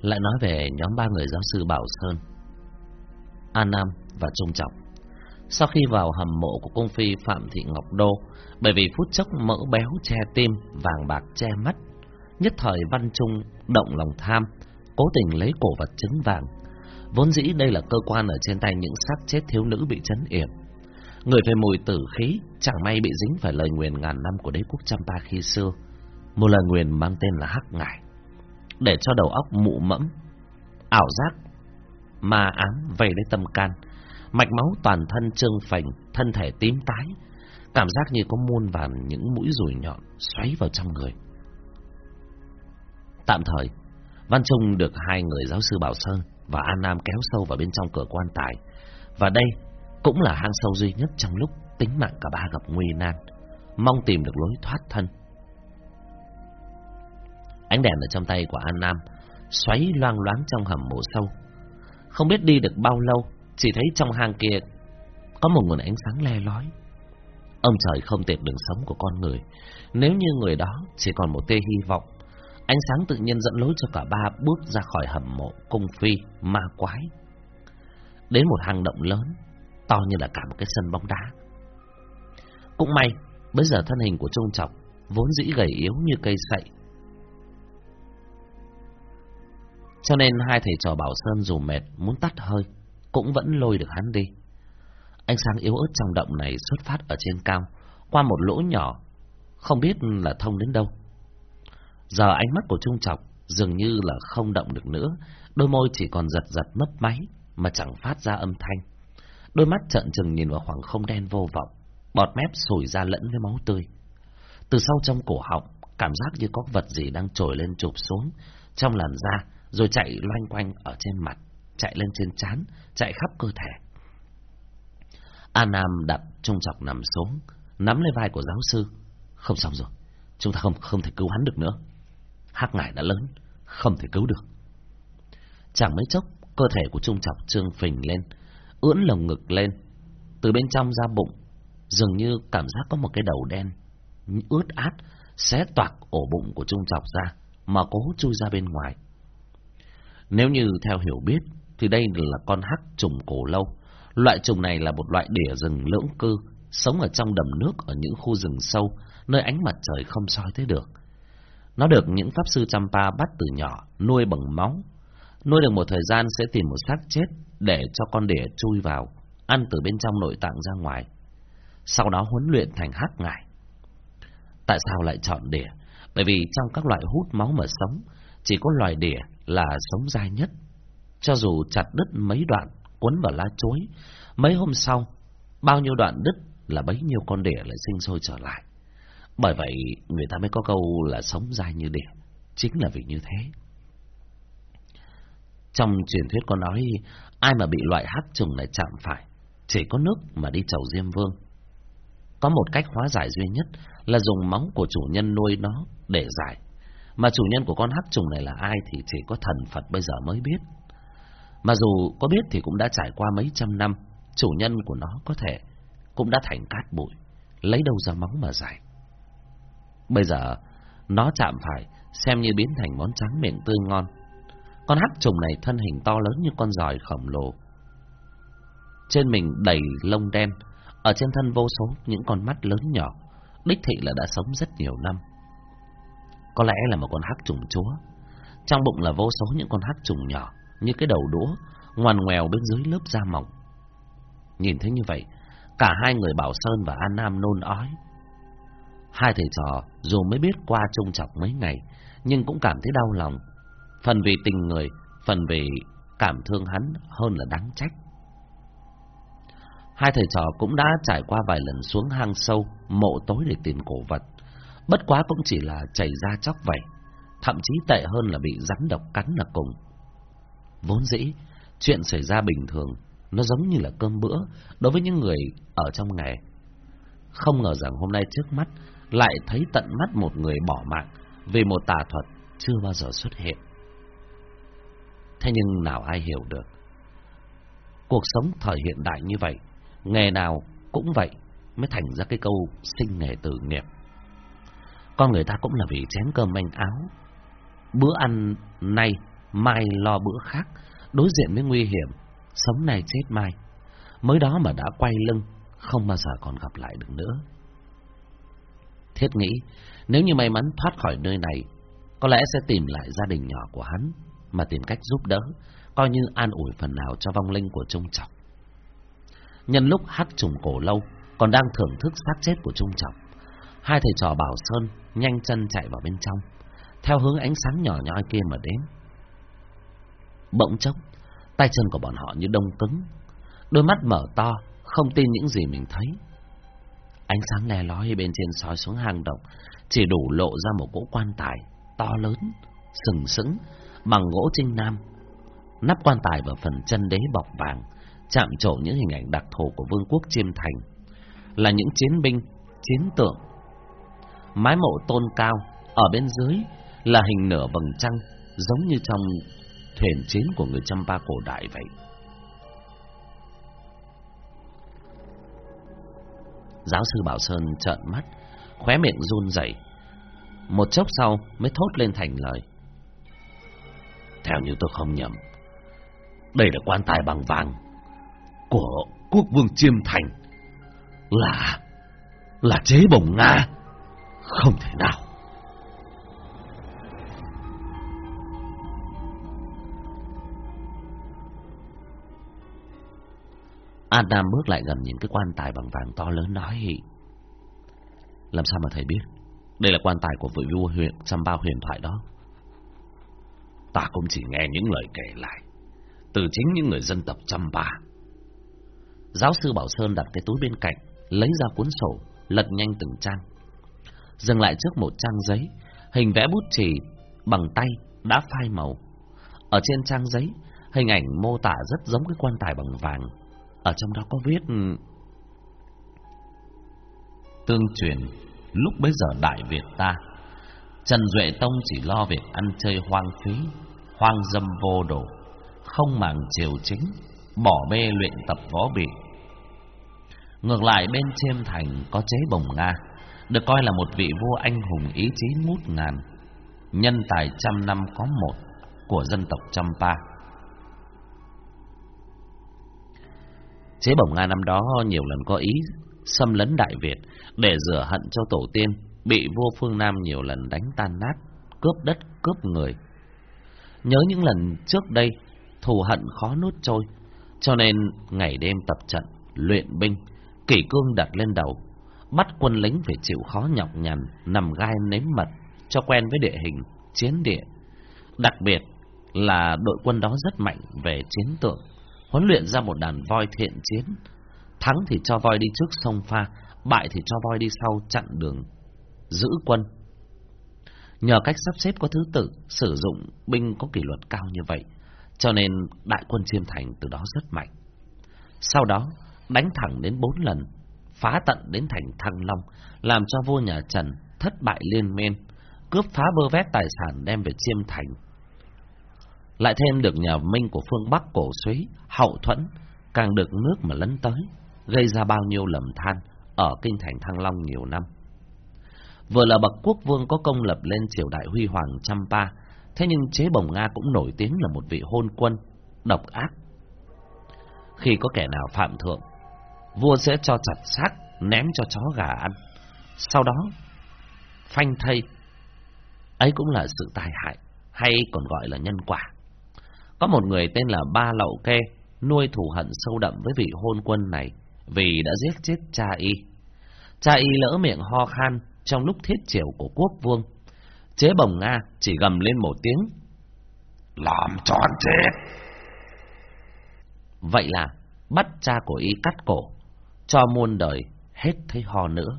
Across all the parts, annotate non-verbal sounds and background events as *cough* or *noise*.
Lại nói về nhóm ba người giáo sư Bảo Sơn An Nam và Trung Trọng. Sau khi vào hầm mộ của công phi Phạm Thị Ngọc Đô, Bởi vì phút chốc mỡ béo che tim, Vàng bạc che mắt, Nhất thời Văn Trung động lòng tham, Cố tình lấy cổ vật trứng vàng. Vốn dĩ đây là cơ quan ở trên tay những xác chết thiếu nữ bị chấn yểm. Người về mùi tử khí, Chẳng may bị dính phải lời nguyền ngàn năm của đế quốc Champa khi xưa. Một lời nguyền mang tên là Hắc Ngải. Để cho đầu óc mụ mẫm Ảo giác Ma ám về lấy tâm can. Mạch máu toàn thân trương phành Thân thể tím tái Cảm giác như có muôn vàn những mũi rùi nhọn Xoáy vào trong người. Tạm thời Văn Trung được hai người giáo sư Bảo Sơn Và An Nam kéo sâu vào bên trong cửa quan tài. Và đây cũng là hang sâu duy nhất trong lúc tính mạng cả ba gặp nguy nan, mong tìm được lối thoát thân. Ánh đèn ở trong tay của An Nam xoáy loang loáng trong hầm mộ sâu. Không biết đi được bao lâu, chỉ thấy trong hang kia có một nguồn ánh sáng le lói. Ông trời không tiệt đường sống của con người. Nếu như người đó chỉ còn một tia hy vọng, ánh sáng tự nhiên dẫn lối cho cả ba bước ra khỏi hầm mộ cung phi ma quái. Đến một hang động lớn, to như là cả một cái sân bóng đá. Cũng may, bây giờ thân hình của Trung Trọng vốn dĩ gầy yếu như cây sậy. Cho nên hai thầy trò Bảo Sơn dù mệt muốn tắt hơi, cũng vẫn lôi được hắn đi. Ánh sáng yếu ớt trong động này xuất phát ở trên cao, qua một lỗ nhỏ, không biết là thông đến đâu. Giờ ánh mắt của Trung Trọng dường như là không động được nữa, đôi môi chỉ còn giật giật mấp máy mà chẳng phát ra âm thanh. Đôi mắt trợn trừng nhìn vào khoảng không đen vô vọng, bọt mép sủi ra lẫn với máu tươi. Từ sau trong cổ họng, cảm giác như có vật gì đang trồi lên chụp xuống trong làn da, rồi chạy loanh quanh ở trên mặt, chạy lên trên trán, chạy khắp cơ thể. A Nam đặt trung chọc nằm xuống, nắm lấy vai của giáo sư. Không xong rồi, chúng ta không không thể cứu hắn được nữa. Hắc ngải đã lớn, không thể cứu được. Chẳng mấy chốc, cơ thể của trung chọc trương phình lên, ưỡn lồng ngực lên. Từ bên trong ra bụng, dường như cảm giác có một cái đầu đen, ướt át, xé toạc ổ bụng của Trung Chọc ra, mà cố chui ra bên ngoài. Nếu như theo hiểu biết, thì đây là con hắc trùng cổ lâu. Loại trùng này là một loại đỉa rừng lưỡng cư, sống ở trong đầm nước ở những khu rừng sâu, nơi ánh mặt trời không soi tới được. Nó được những pháp sư Champa bắt từ nhỏ, nuôi bằng máu. Nuôi được một thời gian sẽ tìm một xác chết để cho con đỉa chui vào, ăn từ bên trong nội tạng ra ngoài. Sau đó huấn luyện thành hắc ngải. Tại sao lại chọn đỉa? Bởi vì trong các loại hút máu mà sống, chỉ có loài đỉa là sống dai nhất. Cho dù chặt đứt mấy đoạn, cuốn vào lá chuối, mấy hôm sau, bao nhiêu đoạn đứt là bấy nhiêu con đỉa lại sinh sôi trở lại. Bởi vậy, người ta mới có câu là sống dai như đỉa, chính là vì như thế. Trong truyền thuyết có nói, ai mà bị loại hắc trùng này chạm phải, chỉ có nước mà đi chầu Diêm Vương. Có một cách hóa giải duy nhất là dùng móng của chủ nhân nuôi nó để giải. Mà chủ nhân của con hắc trùng này là ai thì chỉ có thần Phật bây giờ mới biết. Mà dù có biết thì cũng đã trải qua mấy trăm năm, chủ nhân của nó có thể cũng đã thành cát bụi, lấy đâu ra móng mà giải. Bây giờ, nó chạm phải, xem như biến thành món trắng miệng tươi ngon, con hắc trùng này thân hình to lớn như con giòi khổng lồ. Trên mình đầy lông đen, ở trên thân vô số những con mắt lớn nhỏ, đích thị là đã sống rất nhiều năm. Có lẽ là một con hắc trùng chúa. Trong bụng là vô số những con hắc trùng nhỏ, như cái đầu đũa, ngoằn ngoèo bên dưới lớp da mỏng. Nhìn thấy như vậy, cả hai người Bảo Sơn và An Nam nôn ói. Hai thầy trò dù mới biết qua trung chọc mấy ngày, nhưng cũng cảm thấy đau lòng Phần vì tình người, phần vì cảm thương hắn hơn là đáng trách. Hai thầy trò cũng đã trải qua vài lần xuống hang sâu, mộ tối để tìm cổ vật. Bất quá cũng chỉ là chảy ra chóc vậy, thậm chí tệ hơn là bị rắn độc cắn là cùng. Vốn dĩ, chuyện xảy ra bình thường, nó giống như là cơm bữa đối với những người ở trong nghề. Không ngờ rằng hôm nay trước mắt lại thấy tận mắt một người bỏ mạng vì một tà thuật chưa bao giờ xuất hiện. Thế nhưng nào ai hiểu được. Cuộc sống thời hiện đại như vậy, nghề nào cũng vậy mới thành ra cái câu sinh nghề tử nghiệp. Con người ta cũng là vì chén cơm manh áo. Bữa ăn nay mai lo bữa khác, đối diện với nguy hiểm, sống này chết mai. Mới đó mà đã quay lưng, không bao giờ còn gặp lại được nữa. Thiết nghĩ, nếu như may mắn thoát khỏi nơi này, có lẽ sẽ tìm lại gia đình nhỏ của hắn, mà tìm cách giúp đỡ, coi như an ủi phần nào cho vong linh của Trung Trọng. Nhân lúc hắc trùng cổ lâu còn đang thưởng thức xác chết của Trung Trọng, hai thầy trò Bảo Sơn nhanh chân chạy vào bên trong, theo hướng ánh sáng nhỏ nhoi kia mà đến. Bỗng chốc, tay chân của bọn họ như đông cứng, đôi mắt mở to, không tin những gì mình thấy. Ánh sáng le lói bên trên soi xuống hang động, chỉ đủ lộ ra một cỗ quan tài to lớn, sừng sững, bằng gỗ trinh nam. Nắp quan tài và phần chân đế bọc vàng, chạm trổ những hình ảnh đặc thù của vương quốc chiêm thành, là những chiến binh, chiến tượng. Mái mộ tôn cao, ở bên dưới là hình nửa vầng trăng, giống như trong thuyền chiến của người Champa cổ đại vậy. Giáo sư Bảo Sơn trợn mắt, khóe miệng run rẩy. Một chốc sau mới thốt lên thành lời. Theo như tôi không nhầm, đây là quan tài bằng vàng của quốc vương Chiêm Thành. Là... là chế bồng Nga. Không thể nào. An Nam bước lại gần những cái quan tài bằng vàng to lớn nói Làm sao mà thầy biết? Đây là quan tài của vị vua huyện Trăm bao huyền thoại đó. Ta cũng chỉ nghe những lời kể lại Từ chính những người dân tộc Trăm Ba. Giáo sư Bảo Sơn đặt cái túi bên cạnh, Lấy ra cuốn sổ, Lật nhanh từng trang. Dừng lại trước một trang giấy. Hình vẽ bút chì bằng tay đã phai màu. Ở trên trang giấy, Hình ảnh mô tả rất giống cái quan tài bằng vàng. Ở trong đó có viết ừ, Tương truyền, Lúc bấy giờ Đại Việt ta, Trần Duệ Tông chỉ lo việc ăn chơi hoang phí, Hoang dâm vô độ Không màng triều chính, Bỏ bê luyện tập võ bị. Ngược lại, bên chiêm thành có chế bồng Nga. Được coi là một vị vua anh hùng ý chí ngút ngàn Nhân tài trăm năm có một Của dân tộc Champa Chế bổng Nga năm đó nhiều lần có ý xâm lấn Đại Việt để rửa hận cho tổ tiên, bị vua phương Nam nhiều lần đánh tan nát, cướp đất, cướp người. Nhớ những lần trước đây, thù hận khó nuốt trôi, cho nên ngày đêm tập trận, luyện binh, kỷ cương đặt lên đầu, bắt quân lính phải chịu khó nhọc nhằn, nằm gai nếm mật, cho quen với địa hình, chiến địa. Đặc biệt là đội quân đó rất mạnh về chiến tượng, huấn luyện ra một đàn voi thiện chiến. Thắng thì cho voi đi trước sông pha, bại thì cho voi đi sau chặn đường, giữ quân. Nhờ cách sắp xếp có thứ tự, sử dụng binh có kỷ luật cao như vậy, cho nên đại quân Chiêm Thành từ đó rất mạnh. Sau đó, đánh thẳng đến bốn lần, phá tận đến thành Thăng Long, làm cho vua nhà Trần thất bại liên miên, cướp phá bơ vét tài sản đem về Chiêm Thành lại thêm được nhà Minh của phương Bắc cổ suý, hậu thuẫn, càng được nước mà lấn tới, gây ra bao nhiêu lầm than ở kinh thành Thăng Long nhiều năm. Vừa là bậc quốc vương có công lập lên triều đại huy hoàng Champa, thế nhưng chế bồng Nga cũng nổi tiếng là một vị hôn quân, độc ác. Khi có kẻ nào phạm thượng, vua sẽ cho chặt xác, ném cho chó gà ăn. Sau đó, phanh thây. Ấy cũng là sự tai hại, hay còn gọi là nhân quả. Có một người tên là Ba Lậu Kê, nuôi thù hận sâu đậm với vị hôn quân này, vì đã giết chết cha y. Cha y lỡ miệng ho khan trong lúc thiết triều của quốc vương. Chế bồng Nga chỉ gầm lên một tiếng. Làm cho chết! Vậy là bắt cha của y cắt cổ, cho muôn đời hết thấy ho nữa.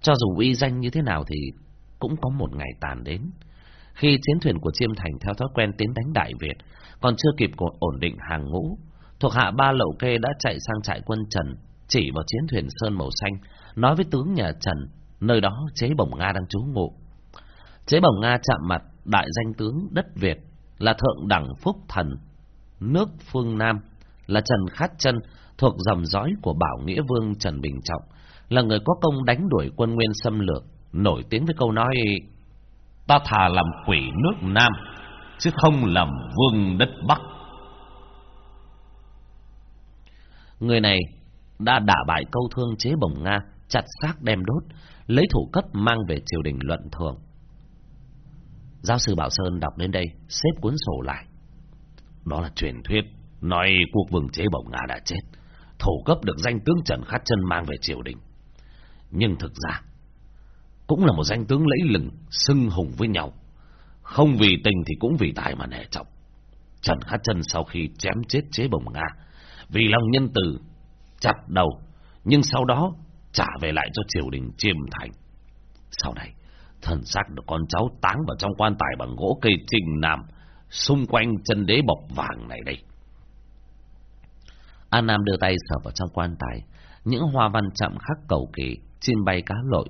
Cho dù uy danh như thế nào thì cũng có một ngày tàn đến. Khi chiến thuyền của Chiêm Thành theo thói quen tiến đánh Đại Việt, còn chưa kịp ổn định hàng ngũ, thuộc hạ ba lậu kê đã chạy sang trại quân Trần, chỉ vào chiến thuyền sơn màu xanh, nói với tướng nhà Trần, nơi đó chế bổng Nga đang trú ngụ. Chế bổng Nga chạm mặt đại danh tướng đất Việt là thượng đẳng phúc thần, nước phương Nam là Trần Khát Chân thuộc dòng dõi của Bảo Nghĩa Vương Trần Bình Trọng, là người có công đánh đuổi quân Nguyên xâm lược, nổi tiếng với câu nói ta thà làm quỷ nước Nam chứ không làm vương đất Bắc. Người này đã đả bại câu thương chế bồng Nga, chặt xác đem đốt, lấy thủ cấp mang về triều đình luận thường. Giáo sư Bảo Sơn đọc đến đây, xếp cuốn sổ lại. Đó là truyền thuyết, nói quốc vương chế bồng Nga đã chết, thổ cấp được danh tướng Trần Khát Chân mang về triều đình. Nhưng thực ra, cũng là một danh tướng lẫy lừng, xưng hùng với nhau. Không vì tình thì cũng vì tài mà nể trọng. Trần Khát Chân sau khi chém chết chế bồng Nga, vì lòng nhân từ, chặt đầu, nhưng sau đó trả về lại cho triều đình chiêm thành. Sau này, thần xác được con cháu táng vào trong quan tài bằng gỗ cây trình nam, xung quanh chân đế bọc vàng này đây. An Nam đưa tay sờ vào trong quan tài, những hoa văn chạm khắc cầu kỳ, chim bay cá lội,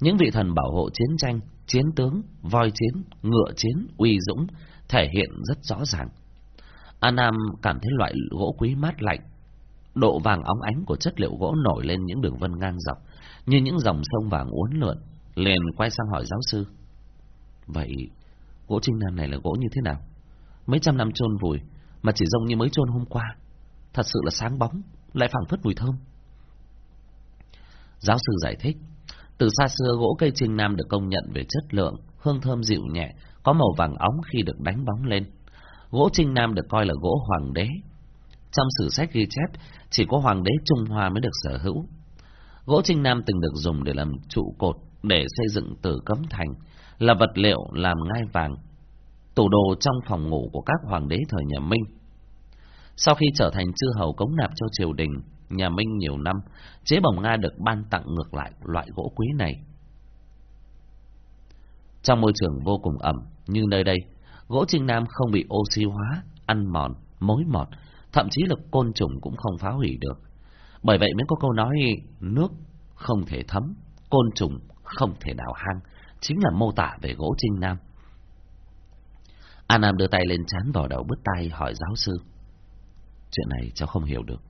những vị thần bảo hộ chiến tranh, chiến tướng, voi chiến, ngựa chiến, uy dũng, thể hiện rất rõ ràng. An Nam cảm thấy loại gỗ quý mát lạnh, độ vàng óng ánh của chất liệu gỗ nổi lên những đường vân ngang dọc, như những dòng sông vàng uốn lượn, liền quay sang hỏi giáo sư. Vậy, gỗ trinh nam này là gỗ như thế nào? Mấy trăm năm chôn vùi, mà chỉ giống như mới chôn hôm qua. Thật sự là sáng bóng, lại phảng phất mùi thơm. Giáo sư giải thích, từ xa xưa gỗ cây trinh nam được công nhận về chất lượng, hương thơm dịu nhẹ, có màu vàng óng khi được đánh bóng lên. Gỗ trinh nam được coi là gỗ hoàng đế. Trong sử sách ghi chép, chỉ có hoàng đế Trung Hoa mới được sở hữu. Gỗ trinh nam từng được dùng để làm trụ cột để xây dựng tử cấm thành, là vật liệu làm ngai vàng, tủ đồ trong phòng ngủ của các hoàng đế thời nhà Minh. Sau khi trở thành chư hầu cống nạp cho triều đình, nhà Minh nhiều năm, chế bồng Nga được ban tặng ngược lại loại gỗ quý này. Trong môi trường vô cùng ẩm như nơi đây, gỗ trinh nam không bị oxy hóa, ăn mòn, mối mọt, thậm chí là côn trùng cũng không phá hủy được. Bởi vậy mới có câu nói nước không thể thấm, côn trùng không thể đào hang, chính là mô tả về gỗ trinh nam. A Nam đưa tay lên chán vào đầu bứt tay hỏi giáo sư. Chuyện này cháu không hiểu được.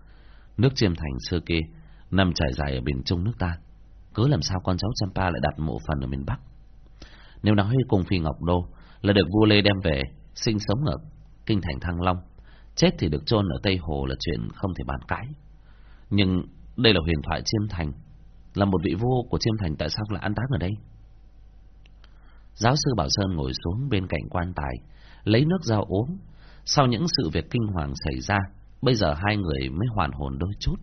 Nước chiêm thành xưa kia nằm trải dài ở miền trung nước ta. Cứ làm sao con cháu Champa lại đặt mộ phần ở miền Bắc? Nếu nói cùng Phi Ngọc Đô là được vua Lê đem về sinh sống ở kinh thành Thăng Long, chết thì được chôn ở Tây Hồ là chuyện không thể bàn cãi. Nhưng đây là huyền thoại chiêm thành, là một vị vua của chiêm thành tại sao lại an táng ở đây? Giáo sư Bảo Sơn ngồi xuống bên cạnh quan tài, lấy nước ra uống. Sau những sự việc kinh hoàng xảy ra, bây giờ hai người mới hoàn hồn đôi chút.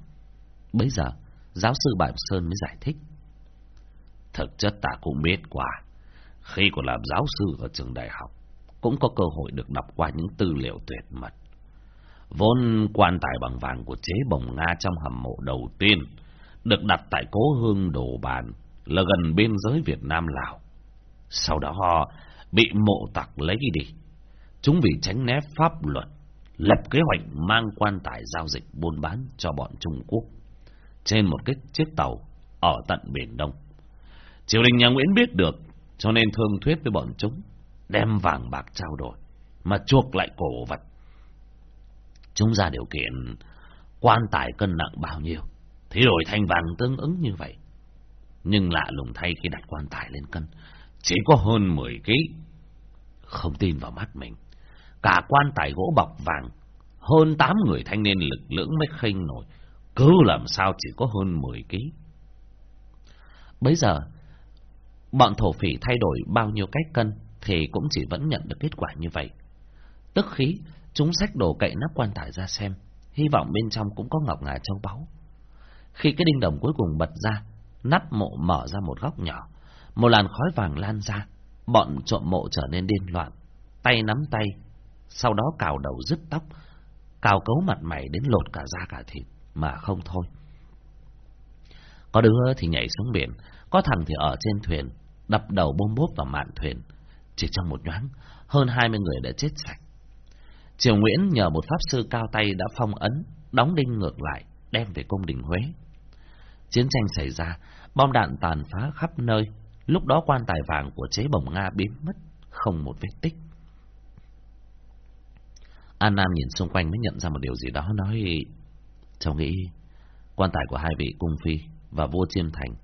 Bây giờ, giáo sư Bạch Sơn mới giải thích. Thực chất ta cũng biết quả. Khi còn làm giáo sư ở trường đại học, cũng có cơ hội được đọc qua những tư liệu tuyệt mật. Vốn quan tài bằng vàng của chế bồng Nga trong hầm mộ đầu tiên, được đặt tại cố hương đồ bàn, là gần biên giới Việt Nam-Lào. Sau đó họ bị mộ tặc lấy đi. Chúng vì tránh né pháp luật, lập kế hoạch mang quan tài giao dịch buôn bán cho bọn Trung Quốc trên một cái chiếc tàu ở tận Biển Đông. Triều đình nhà Nguyễn biết được, cho nên thương thuyết với bọn chúng, đem vàng bạc trao đổi, mà chuộc lại cổ vật. Chúng ra điều kiện quan tài cân nặng bao nhiêu, thì đổi thành vàng tương ứng như vậy. Nhưng lạ lùng thay khi đặt quan tài lên cân, chỉ có hơn 10 ký. Không tin vào mắt mình, cả quan tài gỗ bọc vàng, hơn 8 người thanh niên lực lưỡng mới khinh nổi, cứ làm sao chỉ có hơn 10 ký. Bây giờ, bọn thổ phỉ thay đổi bao nhiêu cách cân thì cũng chỉ vẫn nhận được kết quả như vậy. Tức khí, chúng xách đồ cậy nắp quan tài ra xem, hy vọng bên trong cũng có ngọc ngà châu báu. Khi cái đinh đồng cuối cùng bật ra, nắp mộ mở ra một góc nhỏ, một làn khói vàng lan ra, bọn trộm mộ trở nên điên loạn, tay nắm tay, sau đó cào đầu dứt tóc, cào cấu mặt mày đến lột cả da cả thịt, mà không thôi. Có đứa thì nhảy xuống biển, có thằng thì ở trên thuyền, đập đầu bôm bốp vào mạn thuyền. Chỉ trong một nhoáng, hơn hai mươi người đã chết sạch. Triều Nguyễn nhờ một pháp sư cao tay đã phong ấn, đóng đinh ngược lại, đem về cung đình Huế. Chiến tranh xảy ra, bom đạn tàn phá khắp nơi, lúc đó quan tài vàng của chế bồng Nga biến mất, không một vết tích. An Nam nhìn xung quanh mới nhận ra một điều gì đó nói Cháu nghĩ quan tài của hai vị cung phi và vua chiêm thành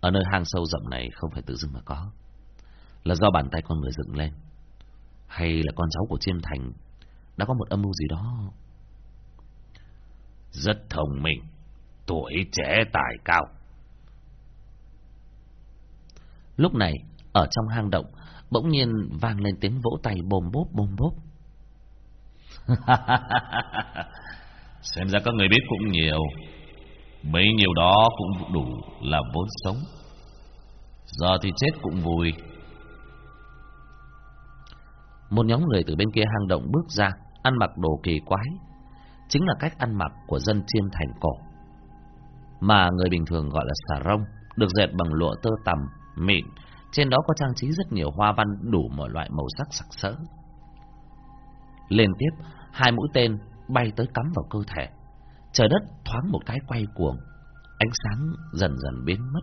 ở nơi hang sâu rộng này không phải tự dưng mà có, là do bàn tay con người dựng lên. Hay là con cháu của Chiêm Thành đã có một âm mưu gì đó? Rất thông minh, tuổi trẻ tài cao. Lúc này, ở trong hang động, bỗng nhiên vang lên tiếng vỗ tay bồm bốp bồm bốp. *laughs* Xem ra các người biết cũng nhiều. mấy nhiều đó cũng đủ là vốn sống. Giờ thì chết cũng vui. Một nhóm người từ bên kia hang động bước ra, ăn mặc đồ kỳ quái. Chính là cách ăn mặc của dân chiêm thành cổ. Mà người bình thường gọi là xà rông, được dệt bằng lụa tơ tằm, mịn. Trên đó có trang trí rất nhiều hoa văn đủ mọi loại màu sắc sặc sỡ. Liên tiếp, hai mũi tên bay tới cắm vào cơ thể. Trời đất thoáng một cái quay cuồng, ánh sáng dần dần biến mất.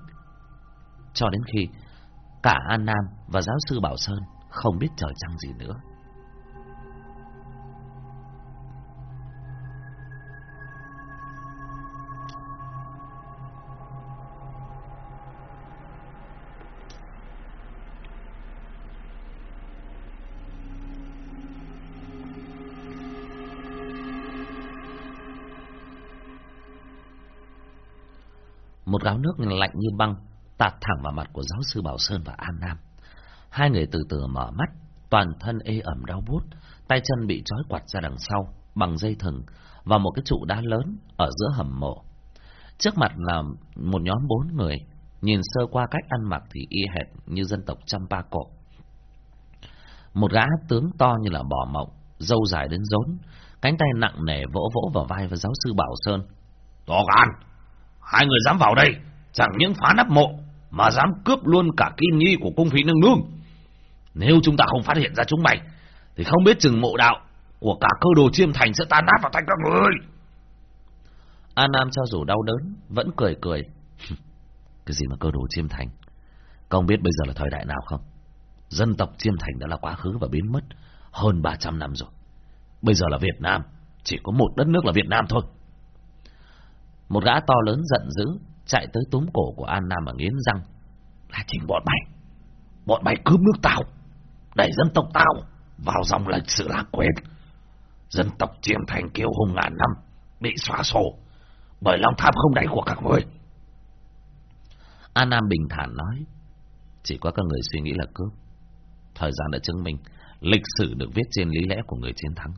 Cho đến khi cả An Nam và giáo sư Bảo Sơn không biết trời trăng gì nữa. Một gáo nước lạnh như băng tạt thẳng vào mặt của giáo sư Bảo Sơn và An Nam. Hai người từ từ mở mắt, toàn thân ê ẩm đau bút, tay chân bị trói quặt ra đằng sau bằng dây thừng và một cái trụ đá lớn ở giữa hầm mộ. Trước mặt là một nhóm bốn người, nhìn sơ qua cách ăn mặc thì y hệt như dân tộc Champa cổ. Một gã tướng to như là bò mộng, râu dài đến rốn, cánh tay nặng nề vỗ vỗ vào vai và giáo sư Bảo Sơn. To gan! Hai người dám vào đây, chẳng những phá nắp mộ, mà dám cướp luôn cả kim nhi của cung phí nương nương. Nếu chúng ta không phát hiện ra chúng mày, thì không biết chừng mộ đạo của cả cơ đồ chiêm thành sẽ tan nát vào tay các người. An Nam cho dù đau đớn, vẫn cười cười. *laughs* Cái gì mà cơ đồ chiêm thành? Không biết bây giờ là thời đại nào không? Dân tộc chiêm thành đã là quá khứ và biến mất hơn 300 năm rồi. Bây giờ là Việt Nam, chỉ có một đất nước là Việt Nam thôi. Một gã to lớn giận dữ, chạy tới túm cổ của An Nam mà nghiến răng. Là chính bọn mày. Bọn mày cướp nước tao, đẩy dân tộc tao vào dòng lịch sử lãng quên. Dân tộc chiêm thành kiêu hùng ngàn năm, bị xóa sổ bởi lòng tham không đáy của các người. An Nam bình thản nói, chỉ có các người suy nghĩ là cướp. Thời gian đã chứng minh, lịch sử được viết trên lý lẽ của người chiến thắng.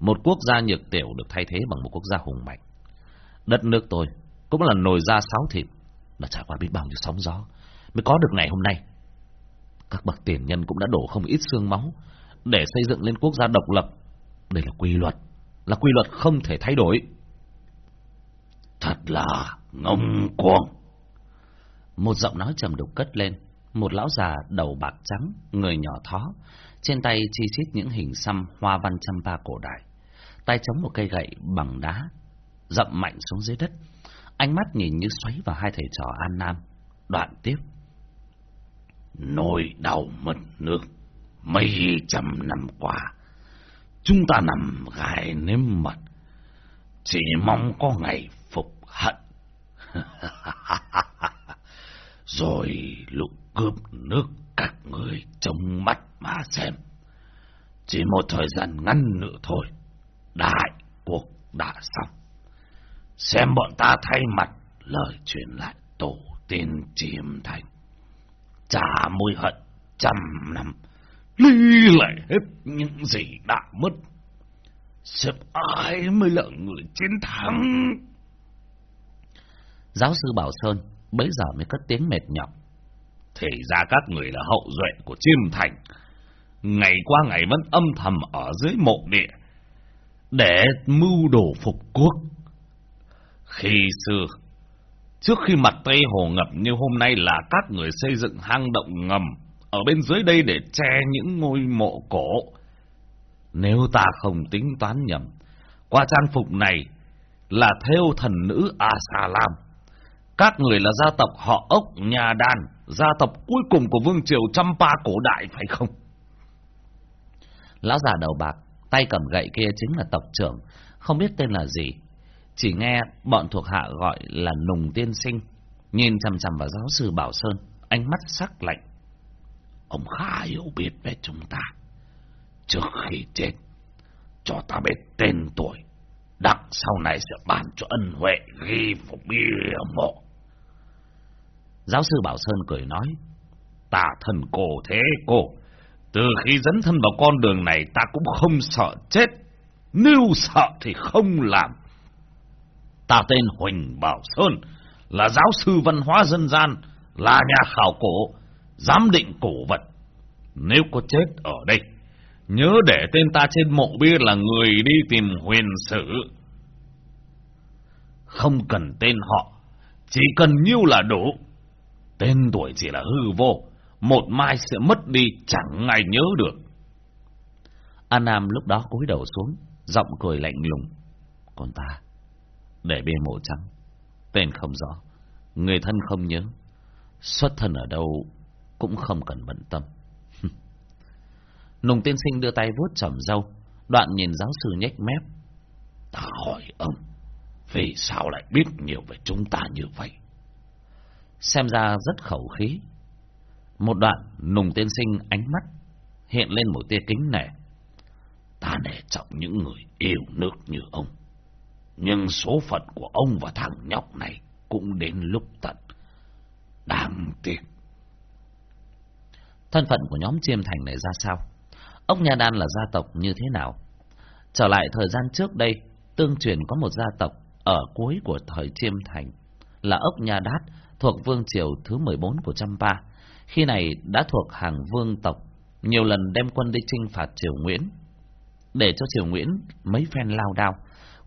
Một quốc gia nhược tiểu được thay thế bằng một quốc gia hùng mạnh. Đất nước tôi cũng là nồi da sáu thịt, đã trải qua biết bao nhiêu sóng gió, mới có được ngày hôm nay. Các bậc tiền nhân cũng đã đổ không ít xương máu để xây dựng lên quốc gia độc lập. Đây là quy luật, là quy luật không thể thay đổi. Thật là ngông cuồng. Một giọng nói trầm đục cất lên, một lão già đầu bạc trắng, người nhỏ thó, trên tay chi chít những hình xăm hoa văn trăm ba cổ đại, tay chống một cây gậy bằng đá, dậm mạnh xuống dưới đất, ánh mắt nhìn như xoáy vào hai thầy trò An Nam, đoạn tiếp. Nồi đau mất nước, mấy trăm năm qua, chúng ta nằm gai nếm mật, chỉ mong có ngày phục hận. *laughs* Rồi lục cướp nước các người trông mắt mà xem. Chỉ một thời gian ngắn nữa thôi, đại cuộc đã xong. Xem bọn ta thay mặt lời truyền lại tổ tiên chiêm thành. Trả môi hận trăm năm, ly lại hết những gì đã mất. Xem ai mới là người chiến thắng. Giáo sư Bảo Sơn bấy giờ mới cất tiếng mệt nhọc. Thì ra các người là hậu duệ của chiêm thành. Ngày qua ngày vẫn âm thầm ở dưới mộ địa. Để mưu đồ phục quốc. Khi xưa, trước khi mặt Tây Hồ ngập như hôm nay là các người xây dựng hang động ngầm ở bên dưới đây để che những ngôi mộ cổ. Nếu ta không tính toán nhầm, qua trang phục này là theo thần nữ Asalam. Các người là gia tộc họ ốc nhà đàn, gia tộc cuối cùng của vương triều Champa cổ đại phải không? Lão già đầu bạc, tay cầm gậy kia chính là tộc trưởng, không biết tên là gì. Chỉ nghe bọn thuộc hạ gọi là nùng tiên sinh, nhìn chằm chằm vào giáo sư Bảo Sơn, ánh mắt sắc lạnh. Ông khá hiểu biết về chúng ta. trước khi chết, cho ta biết tên tuổi, đặng sau này sẽ ban cho ân huệ ghi vào bia mộ. Giáo sư Bảo Sơn cười nói, ta thần cổ thế cổ, từ khi dẫn thân vào con đường này ta cũng không sợ chết, nếu sợ thì không làm. Ta tên Huỳnh Bảo Sơn, là giáo sư văn hóa dân gian, là nhà khảo cổ, giám định cổ vật. Nếu có chết ở đây, nhớ để tên ta trên mộ bia là người đi tìm huyền sử. Không cần tên họ, chỉ cần nhiêu là đủ. Tên tuổi chỉ là hư vô, một mai sẽ mất đi chẳng ai nhớ được. An Nam lúc đó cúi đầu xuống, giọng cười lạnh lùng. Còn ta, để bia mộ trắng, tên không rõ, người thân không nhớ, xuất thân ở đâu cũng không cần bận tâm. *laughs* Nùng tiên sinh đưa tay vuốt trầm râu, đoạn nhìn giáo sư nhếch mép. Ta hỏi ông, vì sao lại biết nhiều về chúng ta như vậy? Xem ra rất khẩu khí. Một đoạn, nùng tiên sinh ánh mắt, hiện lên một tia kính nể. Ta nể trọng những người yêu nước như ông. Nhưng số phận của ông và thằng nhóc này cũng đến lúc tận. Đáng tiếc. Thân phận của nhóm chiêm thành này ra sao? Ốc Nha Đan là gia tộc như thế nào? Trở lại thời gian trước đây, tương truyền có một gia tộc ở cuối của thời chiêm thành là ốc Nha Đát thuộc vương triều thứ 14 của Champa. Khi này đã thuộc hàng vương tộc, nhiều lần đem quân đi chinh phạt triều Nguyễn. Để cho triều Nguyễn mấy phen lao đao,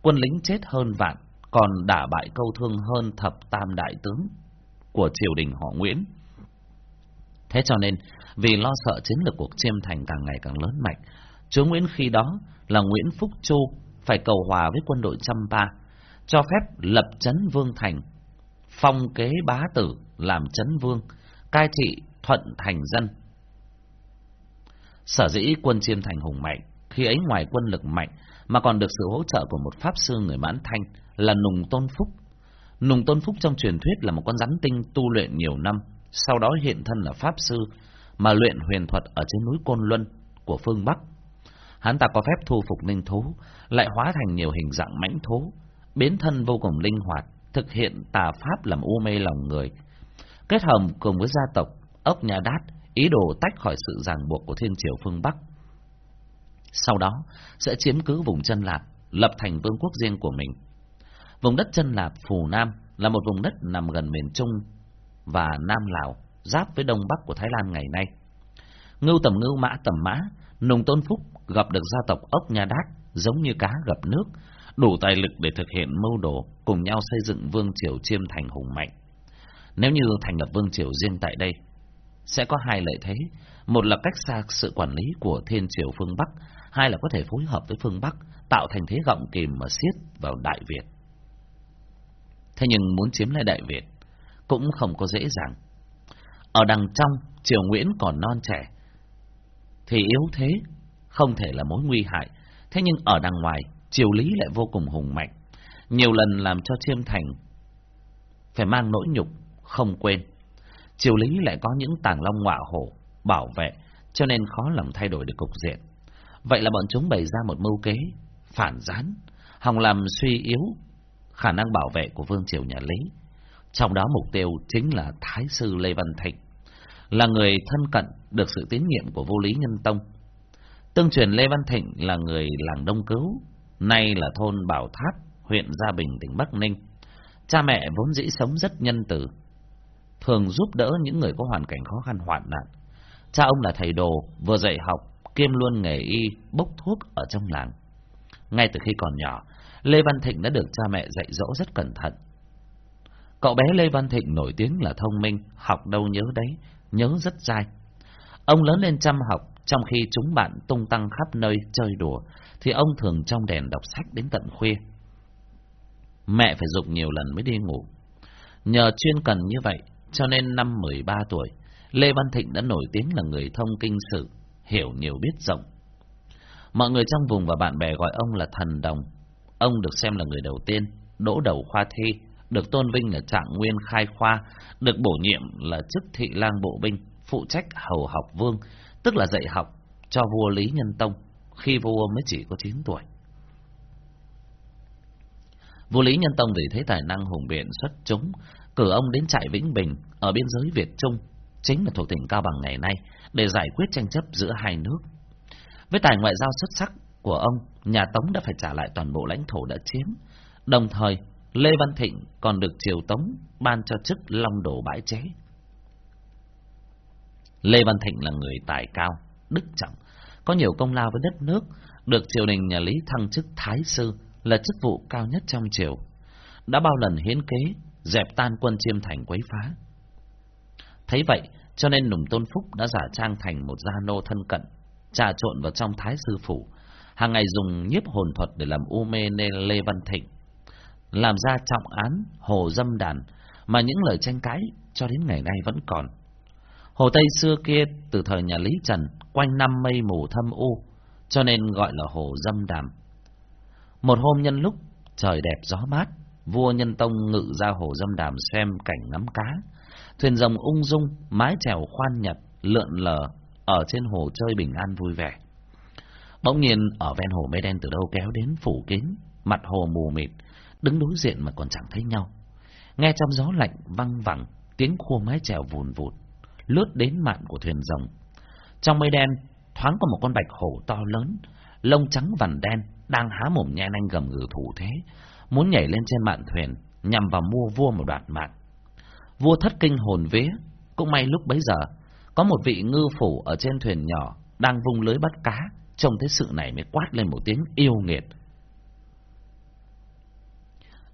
quân lính chết hơn vạn, còn đả bại câu thương hơn thập tam đại tướng của triều đình họ Nguyễn. Thế cho nên, vì lo sợ chiến lược cuộc chiêm thành càng ngày càng lớn mạnh, chúa Nguyễn khi đó là Nguyễn Phúc Chu phải cầu hòa với quân đội Champa, cho phép lập chấn vương thành, phong kế bá tử làm chấn vương, cai trị thuận thành dân. Sở dĩ quân chiêm thành hùng mạnh, khi ấy ngoài quân lực mạnh mà còn được sự hỗ trợ của một pháp sư người mãn thanh là Nùng Tôn Phúc. Nùng Tôn Phúc trong truyền thuyết là một con rắn tinh tu luyện nhiều năm, sau đó hiện thân là pháp sư mà luyện huyền thuật ở trên núi Côn Luân của phương Bắc. Hắn ta có phép thu phục linh thú, lại hóa thành nhiều hình dạng mãnh thú, biến thân vô cùng linh hoạt, thực hiện tà pháp làm u mê lòng người. Kết hợp cùng với gia tộc ốc nhà đát, ý đồ tách khỏi sự ràng buộc của thiên triều phương Bắc. Sau đó sẽ chiếm cứ vùng chân lạp, lập thành vương quốc riêng của mình. Vùng đất chân lạp Phù Nam là một vùng đất nằm gần miền Trung và Nam Lào, giáp với Đông Bắc của Thái Lan ngày nay. Ngưu tầm ngưu mã tầm mã, nùng tôn phúc gặp được gia tộc ốc nha đát, giống như cá gặp nước, đủ tài lực để thực hiện mưu đồ, cùng nhau xây dựng vương triều chiêm thành hùng mạnh. Nếu như thành lập vương triều riêng tại đây, sẽ có hai lợi thế. Một là cách xa sự quản lý của thiên triều phương Bắc, hai là có thể phối hợp với phương Bắc, tạo thành thế gọng kìm mà siết vào Đại Việt. Thế nhưng muốn chiếm lại Đại Việt cũng không có dễ dàng. Ở đằng trong, triều Nguyễn còn non trẻ, thì yếu thế, không thể là mối nguy hại. Thế nhưng ở đằng ngoài, triều Lý lại vô cùng hùng mạnh, nhiều lần làm cho Chiêm Thành phải mang nỗi nhục, không quên. Triều Lý lại có những tàng long ngọa hổ, bảo vệ, cho nên khó lòng thay đổi được cục diện. Vậy là bọn chúng bày ra một mưu kế, phản gián, hòng làm suy yếu khả năng bảo vệ của vương triều nhà Lý. Trong đó mục tiêu chính là Thái sư Lê Văn Thịnh, là người thân cận được sự tín nhiệm của vô lý nhân tông. Tương truyền Lê Văn Thịnh là người làng Đông Cứu, nay là thôn Bảo Tháp, huyện Gia Bình, tỉnh Bắc Ninh. Cha mẹ vốn dĩ sống rất nhân từ, thường giúp đỡ những người có hoàn cảnh khó khăn hoạn nạn. Cha ông là thầy đồ, vừa dạy học, kiêm luôn nghề y, bốc thuốc ở trong làng. Ngay từ khi còn nhỏ, Lê Văn Thịnh đã được cha mẹ dạy dỗ rất cẩn thận. Cậu bé Lê Văn Thịnh nổi tiếng là thông minh, học đâu nhớ đấy, nhớ rất dai. Ông lớn lên chăm học, trong khi chúng bạn tung tăng khắp nơi chơi đùa, thì ông thường trong đèn đọc sách đến tận khuya. Mẹ phải dục nhiều lần mới đi ngủ. Nhờ chuyên cần như vậy, cho nên năm 13 tuổi, Lê Văn Thịnh đã nổi tiếng là người thông kinh sử, hiểu nhiều biết rộng. Mọi người trong vùng và bạn bè gọi ông là thần đồng. Ông được xem là người đầu tiên đỗ đầu khoa thi, được tôn vinh là trạng nguyên khai khoa, được bổ nhiệm là chức thị lang bộ binh, phụ trách hầu học vương, tức là dạy học cho vua Lý Nhân Tông, khi vua mới chỉ có 9 tuổi. Vua Lý Nhân Tông vì thấy tài năng hùng biện xuất chúng, cử ông đến trại Vĩnh Bình ở biên giới Việt Trung, chính là thuộc tỉnh Cao Bằng ngày nay, để giải quyết tranh chấp giữa hai nước. Với tài ngoại giao xuất sắc của ông, nhà Tống đã phải trả lại toàn bộ lãnh thổ đã chiếm. Đồng thời, Lê Văn Thịnh còn được triều Tống ban cho chức Long đồ Bãi Chế. Lê Văn Thịnh là người tài cao, đức trọng, có nhiều công lao với đất nước, được triều đình nhà Lý thăng chức Thái Sư, là chức vụ cao nhất trong triều. Đã bao lần hiến kế, dẹp tan quân chiêm thành quấy phá. Thấy vậy, cho nên Nùng Tôn Phúc đã giả trang thành một gia nô thân cận, trà trộn vào trong Thái Sư Phủ, hàng ngày dùng nhiếp hồn thuật để làm u mê nên Lê Văn Thịnh. Làm ra trọng án Hồ Dâm Đàn, mà những lời tranh cãi cho đến ngày nay vẫn còn. Hồ Tây xưa kia từ thời nhà Lý Trần quanh năm mây mù thâm u, cho nên gọi là Hồ Dâm Đàm. Một hôm nhân lúc trời đẹp gió mát, vua Nhân Tông ngự ra Hồ Dâm Đàm xem cảnh ngắm cá. Thuyền rồng ung dung, mái chèo khoan nhật, lượn lờ ở trên hồ chơi bình an vui vẻ. Bỗng nhiên ở ven hồ mây đen từ đâu kéo đến phủ kín, mặt hồ mù mịt, đứng đối diện mà còn chẳng thấy nhau. Nghe trong gió lạnh văng vẳng, tiếng khua mái chèo vùn vụt, lướt đến mạn của thuyền rồng. Trong mây đen, thoáng có một con bạch hổ to lớn, lông trắng vằn đen, đang há mồm nhe nanh gầm gừ thủ thế, muốn nhảy lên trên mạn thuyền, nhằm vào mua vua một đoạt mạng. Vua thất kinh hồn vía, cũng may lúc bấy giờ, có một vị ngư phủ ở trên thuyền nhỏ, đang vung lưới bắt cá, trông thấy sự này mới quát lên một tiếng yêu nghiệt.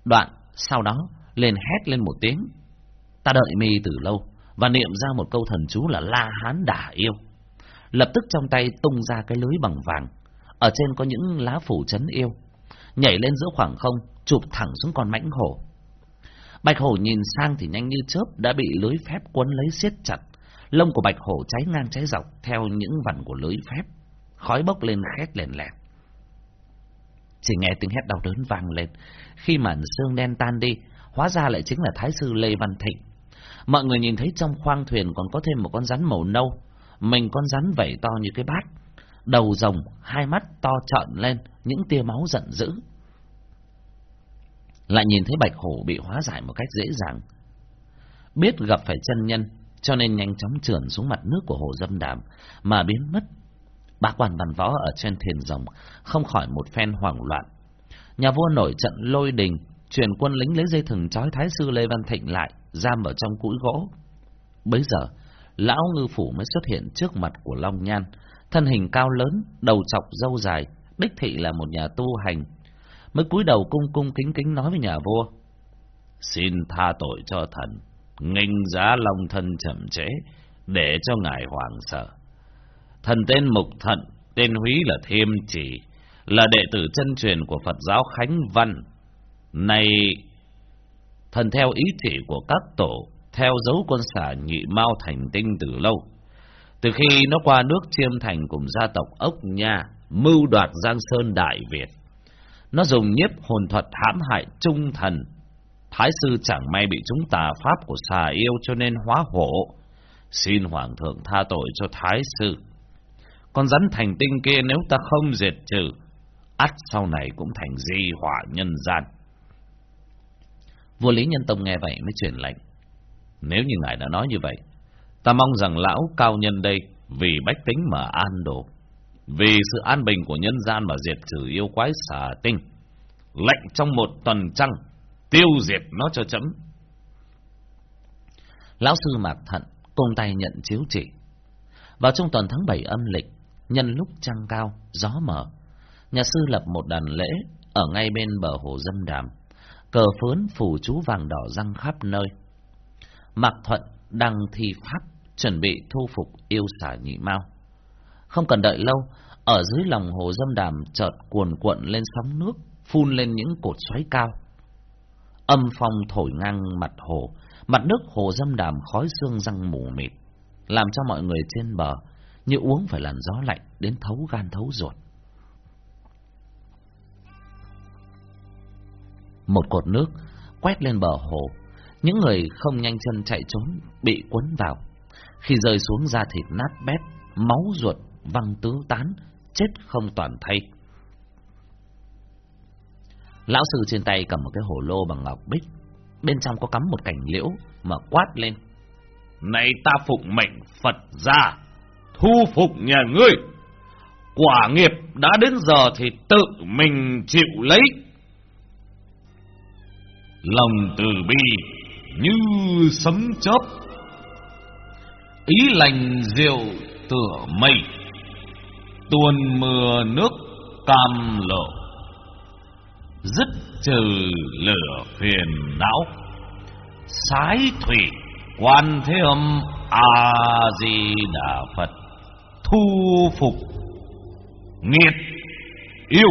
Đoạn, sau đó, lên hét lên một tiếng. Ta đợi mi từ lâu, và niệm ra một câu thần chú là La Hán Đả Yêu. Lập tức trong tay tung ra cái lưới bằng vàng, ở trên có những lá phủ chấn yêu, nhảy lên giữa khoảng không, chụp thẳng xuống con mãnh hổ. Bạch hổ nhìn sang thì nhanh như chớp đã bị lưới phép quấn lấy siết chặt. Lông của bạch hổ cháy ngang cháy dọc theo những vằn của lưới phép, khói bốc lên khét lèn lẹt. Chỉ nghe tiếng hét đau đớn vang lên, khi màn xương đen tan đi, hóa ra lại chính là Thái sư Lê Văn Thịnh. Mọi người nhìn thấy trong khoang thuyền còn có thêm một con rắn màu nâu, mình con rắn vẩy to như cái bát, đầu rồng, hai mắt to trợn lên, những tia máu giận dữ. Lại nhìn thấy bạch hổ bị hóa giải một cách dễ dàng. Biết gặp phải chân nhân, cho nên nhanh chóng trườn xuống mặt nước của hồ dâm đàm, mà biến mất. Ba quan bàn võ ở trên thuyền rồng, không khỏi một phen hoảng loạn. Nhà vua nổi trận lôi đình, truyền quân lính lấy dây thừng trói thái sư Lê Văn Thịnh lại, giam vào trong cũi gỗ. Bấy giờ, lão ngư phủ mới xuất hiện trước mặt của Long Nhan, thân hình cao lớn, đầu chọc râu dài, đích thị là một nhà tu hành. Mới cúi đầu cung cung kính kính nói với nhà vua. Xin tha tội cho thần, nghênh giá long thân chậm trễ, để cho ngài hoàng sợ. Thần tên Mục Thận, tên Húy là Thiêm Chỉ, là đệ tử chân truyền của Phật giáo Khánh Văn. Này, thần theo ý chỉ của các tổ, theo dấu quân xả nhị mau thành tinh từ lâu từ khi nó qua nước chiêm thành cùng gia tộc ốc nha, mưu đoạt Giang Sơn Đại Việt. Nó dùng nhiếp hồn thuật hãm hại trung thần. Thái sư chẳng may bị chúng tà pháp của xà yêu cho nên hóa hổ. Xin Hoàng thượng tha tội cho Thái sư. Con rắn thành tinh kia nếu ta không diệt trừ, ắt sau này cũng thành di họa nhân gian. Vua Lý Nhân Tông nghe vậy mới truyền lệnh. Nếu như ngài đã nói như vậy, Ta mong rằng lão cao nhân đây vì bách tính mà an độ, vì sự an bình của nhân gian mà diệt trừ yêu quái xà tinh. Lệnh trong một tuần trăng, tiêu diệt nó cho chấm. Lão sư Mạc Thận cùng tay nhận chiếu chỉ. Vào trong tuần tháng 7 âm lịch, nhân lúc trăng cao, gió mở, nhà sư lập một đàn lễ ở ngay bên bờ hồ dâm đàm, cờ phướn phủ chú vàng đỏ răng khắp nơi. Mạc Thuận đang thi pháp chuẩn bị thu phục yêu xả nhị mao. Không cần đợi lâu, ở dưới lòng hồ dâm đàm chợt cuồn cuộn lên sóng nước, phun lên những cột xoáy cao. Âm phong thổi ngang mặt hồ, mặt nước hồ dâm đàm khói xương răng mù mịt, làm cho mọi người trên bờ như uống phải làn gió lạnh đến thấu gan thấu ruột. Một cột nước quét lên bờ hồ, những người không nhanh chân chạy trốn bị cuốn vào. Khi rơi xuống da thịt nát bét, máu ruột văng tứ tán, chết không toàn thay. Lão sư trên tay cầm một cái hồ lô bằng ngọc bích, bên trong có cắm một cành liễu mà quát lên. Này ta phụng mệnh Phật ra, thu phục nhà ngươi. Quả nghiệp đã đến giờ thì tự mình chịu lấy. Lòng từ bi như sấm chớp. Ý lành diệu tựa mây. Tuôn mưa nước cam lộ. Dứt trừ lửa phiền não. Sái thủy quan thế âm a di đà phật thu phục nghiệt yêu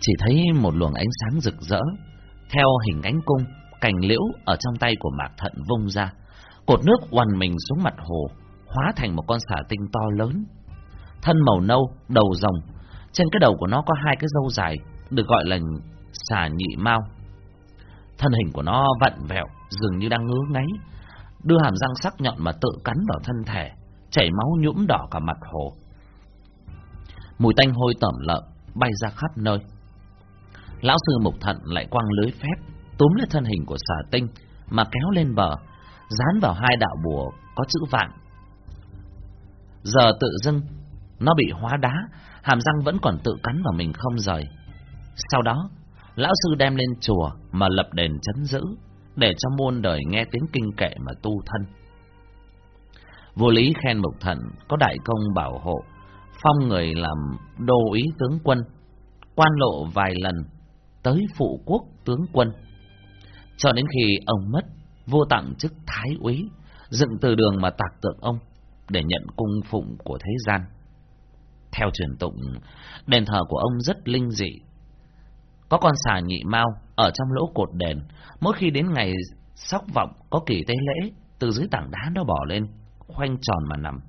chỉ thấy một luồng ánh sáng rực rỡ theo hình ánh cung, cành liễu ở trong tay của mạc thận vung ra. Cột nước oằn mình xuống mặt hồ, hóa thành một con xà tinh to lớn. Thân màu nâu, đầu rồng. Trên cái đầu của nó có hai cái râu dài, được gọi là xà nhị mao. Thân hình của nó vặn vẹo, dường như đang ngứa ngáy. Đưa hàm răng sắc nhọn mà tự cắn vào thân thể, chảy máu nhũm đỏ cả mặt hồ. Mùi tanh hôi tẩm lợn bay ra khắp nơi lão sư mục thận lại quăng lưới phép, túm lấy thân hình của xà tinh, mà kéo lên bờ, dán vào hai đạo bùa có chữ vạn. Giờ tự dưng, nó bị hóa đá, hàm răng vẫn còn tự cắn vào mình không rời. Sau đó, lão sư đem lên chùa mà lập đền chấn giữ, để cho muôn đời nghe tiếng kinh kệ mà tu thân. Vua lý khen mục thận có đại công bảo hộ, phong người làm đô ý tướng quân, quan lộ vài lần tới phụ quốc tướng quân. Cho đến khi ông mất vua tặng chức thái úy, dựng từ đường mà tạc tượng ông để nhận cung phụng của thế gian. Theo truyền tụng, đền thờ của ông rất linh dị. Có con xà nhị mao ở trong lỗ cột đền, mỗi khi đến ngày sóc vọng có kỳ tế lễ, từ dưới tảng đá nó bỏ lên, khoanh tròn mà nằm.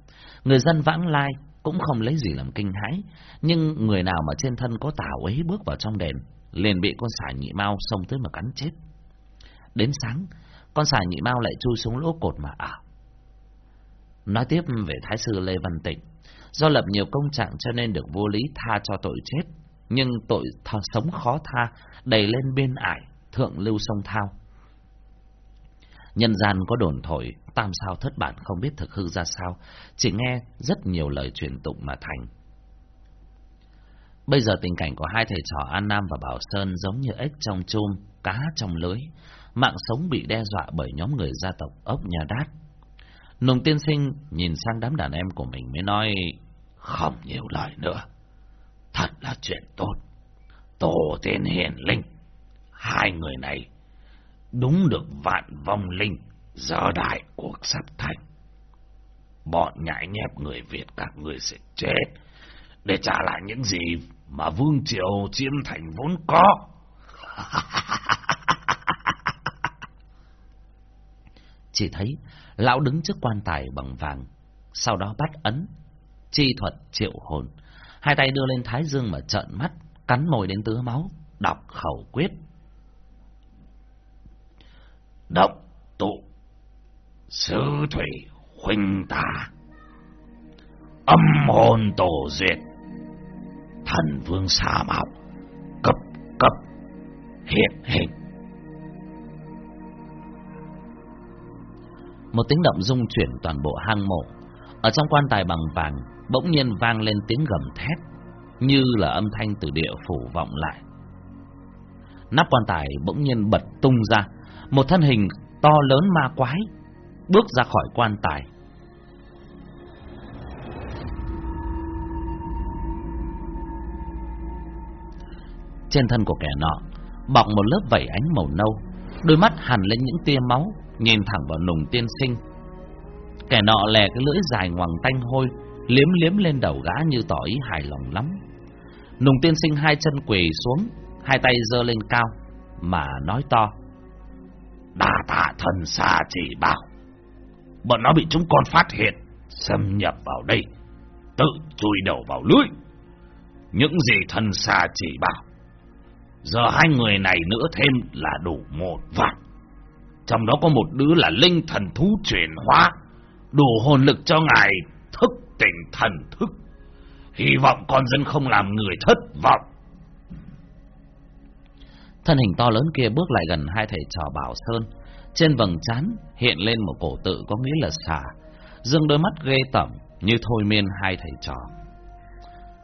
Người dân vãng lai cũng không lấy gì làm kinh hãi, nhưng người nào mà trên thân có tà ấy bước vào trong đền liền bị con xà nhị mao xông tới mà cắn chết. Đến sáng, con xà nhị mao lại chui xuống lỗ cột mà ảo. Nói tiếp về thái sư lê văn tịnh, do lập nhiều công trạng cho nên được vô lý tha cho tội chết, nhưng tội thờ sống khó tha, đầy lên bên ải, thượng lưu sông thao. Nhân gian có đồn thổi, tam sao thất bản không biết thực hư ra sao, chỉ nghe rất nhiều lời truyền tụng mà thành bây giờ tình cảnh của hai thầy trò an nam và bảo sơn giống như ếch trong chum, cá trong lưới. Mạng sống bị đe dọa bởi nhóm người gia tộc ốc nhà đát. Nùng tiên sinh nhìn sang đám đàn em của mình mới nói, không nhiều lời nữa. Thật là chuyện tốt. Tổ tiên hiền linh, hai người này đúng được vạn vong linh giờ đại cuộc sắp thành. Bọn nhãi nhép người việt các người sẽ chết để trả lại những gì mà vương triều chiếm thành vốn có. *laughs* Chỉ thấy lão đứng trước quan tài bằng vàng sau đó bắt ấn chi thuật triệu hồn. Hai tay đưa lên thái dương mà trợn mắt cắn môi đến tứa máu đọc khẩu quyết. Động tụ sư thủy huynh tà âm hồn tổ duyệt thần vương xà mạo. Cấp cấp. Hiện hình một tiếng động rung chuyển toàn bộ hang mộ. Ở trong quan tài bằng vàng, bỗng nhiên vang lên tiếng gầm thét, như là âm thanh từ địa phủ vọng lại. Nắp quan tài bỗng nhiên bật tung ra. Một thân hình to lớn ma quái bước ra khỏi quan tài. Trên thân của kẻ nọ, bọc một lớp vảy ánh màu nâu, đôi mắt hằn lên những tia máu, nhìn thẳng vào nùng tiên sinh. Kẻ nọ lè cái lưỡi dài ngoằng tanh hôi, liếm liếm lên đầu gã như tỏ ý hài lòng lắm. Nùng tiên sinh hai chân quỳ xuống, hai tay giơ lên cao, mà nói to, đa tạ thần xa chỉ bảo, bọn nó bị chúng con phát hiện, xâm nhập vào đây, tự chui đầu vào lưới. Những gì thần xa chỉ bảo giờ hai người này nữa thêm là đủ một vạn Trong đó có một đứa là linh thần thú chuyển hóa, đủ hồn lực cho ngài thức tỉnh thần thức. Hy vọng con dân không làm người thất vọng. Thân hình to lớn kia bước lại gần hai thầy trò Bảo Sơn. Trên vầng trán hiện lên một cổ tự có nghĩa là xà. Dương đôi mắt ghê tẩm như thôi miên hai thầy trò.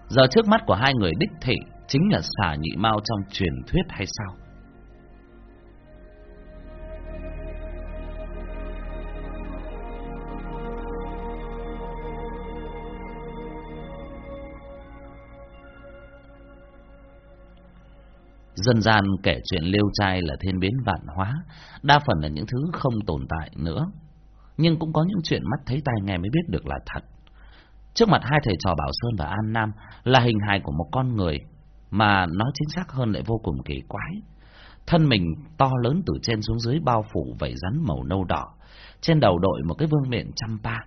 Giờ trước mắt của hai người đích thị chính là xả nhị mao trong truyền thuyết hay sao? Dân gian kể chuyện liêu trai là thiên biến vạn hóa, đa phần là những thứ không tồn tại nữa. Nhưng cũng có những chuyện mắt thấy tai nghe mới biết được là thật. Trước mặt hai thầy trò Bảo Sơn và An Nam là hình hài của một con người, mà nói chính xác hơn lại vô cùng kỳ quái. Thân mình to lớn từ trên xuống dưới bao phủ vảy rắn màu nâu đỏ, trên đầu đội một cái vương miện trăm ba.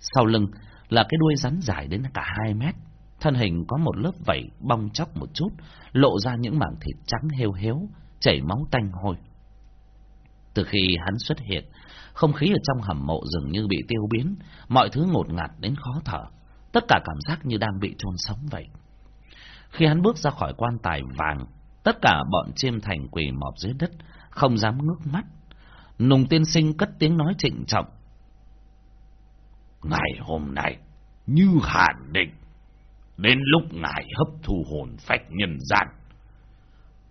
Sau lưng là cái đuôi rắn dài đến cả hai mét, thân hình có một lớp vảy bong chóc một chút, lộ ra những mảng thịt trắng heo héo, chảy máu tanh hôi. Từ khi hắn xuất hiện, không khí ở trong hầm mộ dường như bị tiêu biến, mọi thứ ngột ngạt đến khó thở, tất cả cảm giác như đang bị chôn sống vậy. Khi hắn bước ra khỏi quan tài vàng, tất cả bọn chiêm thành quỳ mọp dưới đất, không dám ngước mắt. Nùng tiên sinh cất tiếng nói trịnh trọng. Ngày hôm nay, như hạn định, Đến lúc ngài hấp thu hồn phách nhân gian.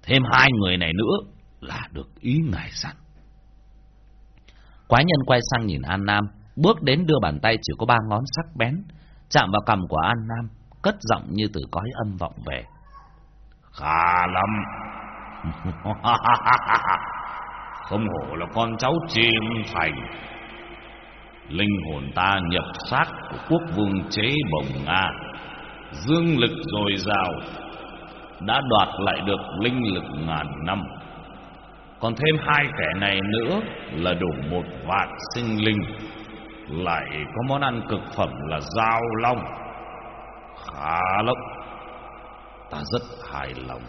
Thêm hai người này nữa là được ý ngài sẵn. Quái nhân quay sang nhìn An Nam, bước đến đưa bàn tay chỉ có ba ngón sắc bén, chạm vào cầm của An Nam, cất giọng như từ cõi âm vọng về. Khá lắm. *laughs* Không hổ là con cháu chim thành. Linh hồn ta nhập xác của quốc vương chế bồng Nga dương lực dồi dào đã đoạt lại được linh lực ngàn năm còn thêm hai kẻ này nữa là đủ một vạn sinh linh lại có món ăn cực phẩm là dao long khá lắm ta rất hài lòng.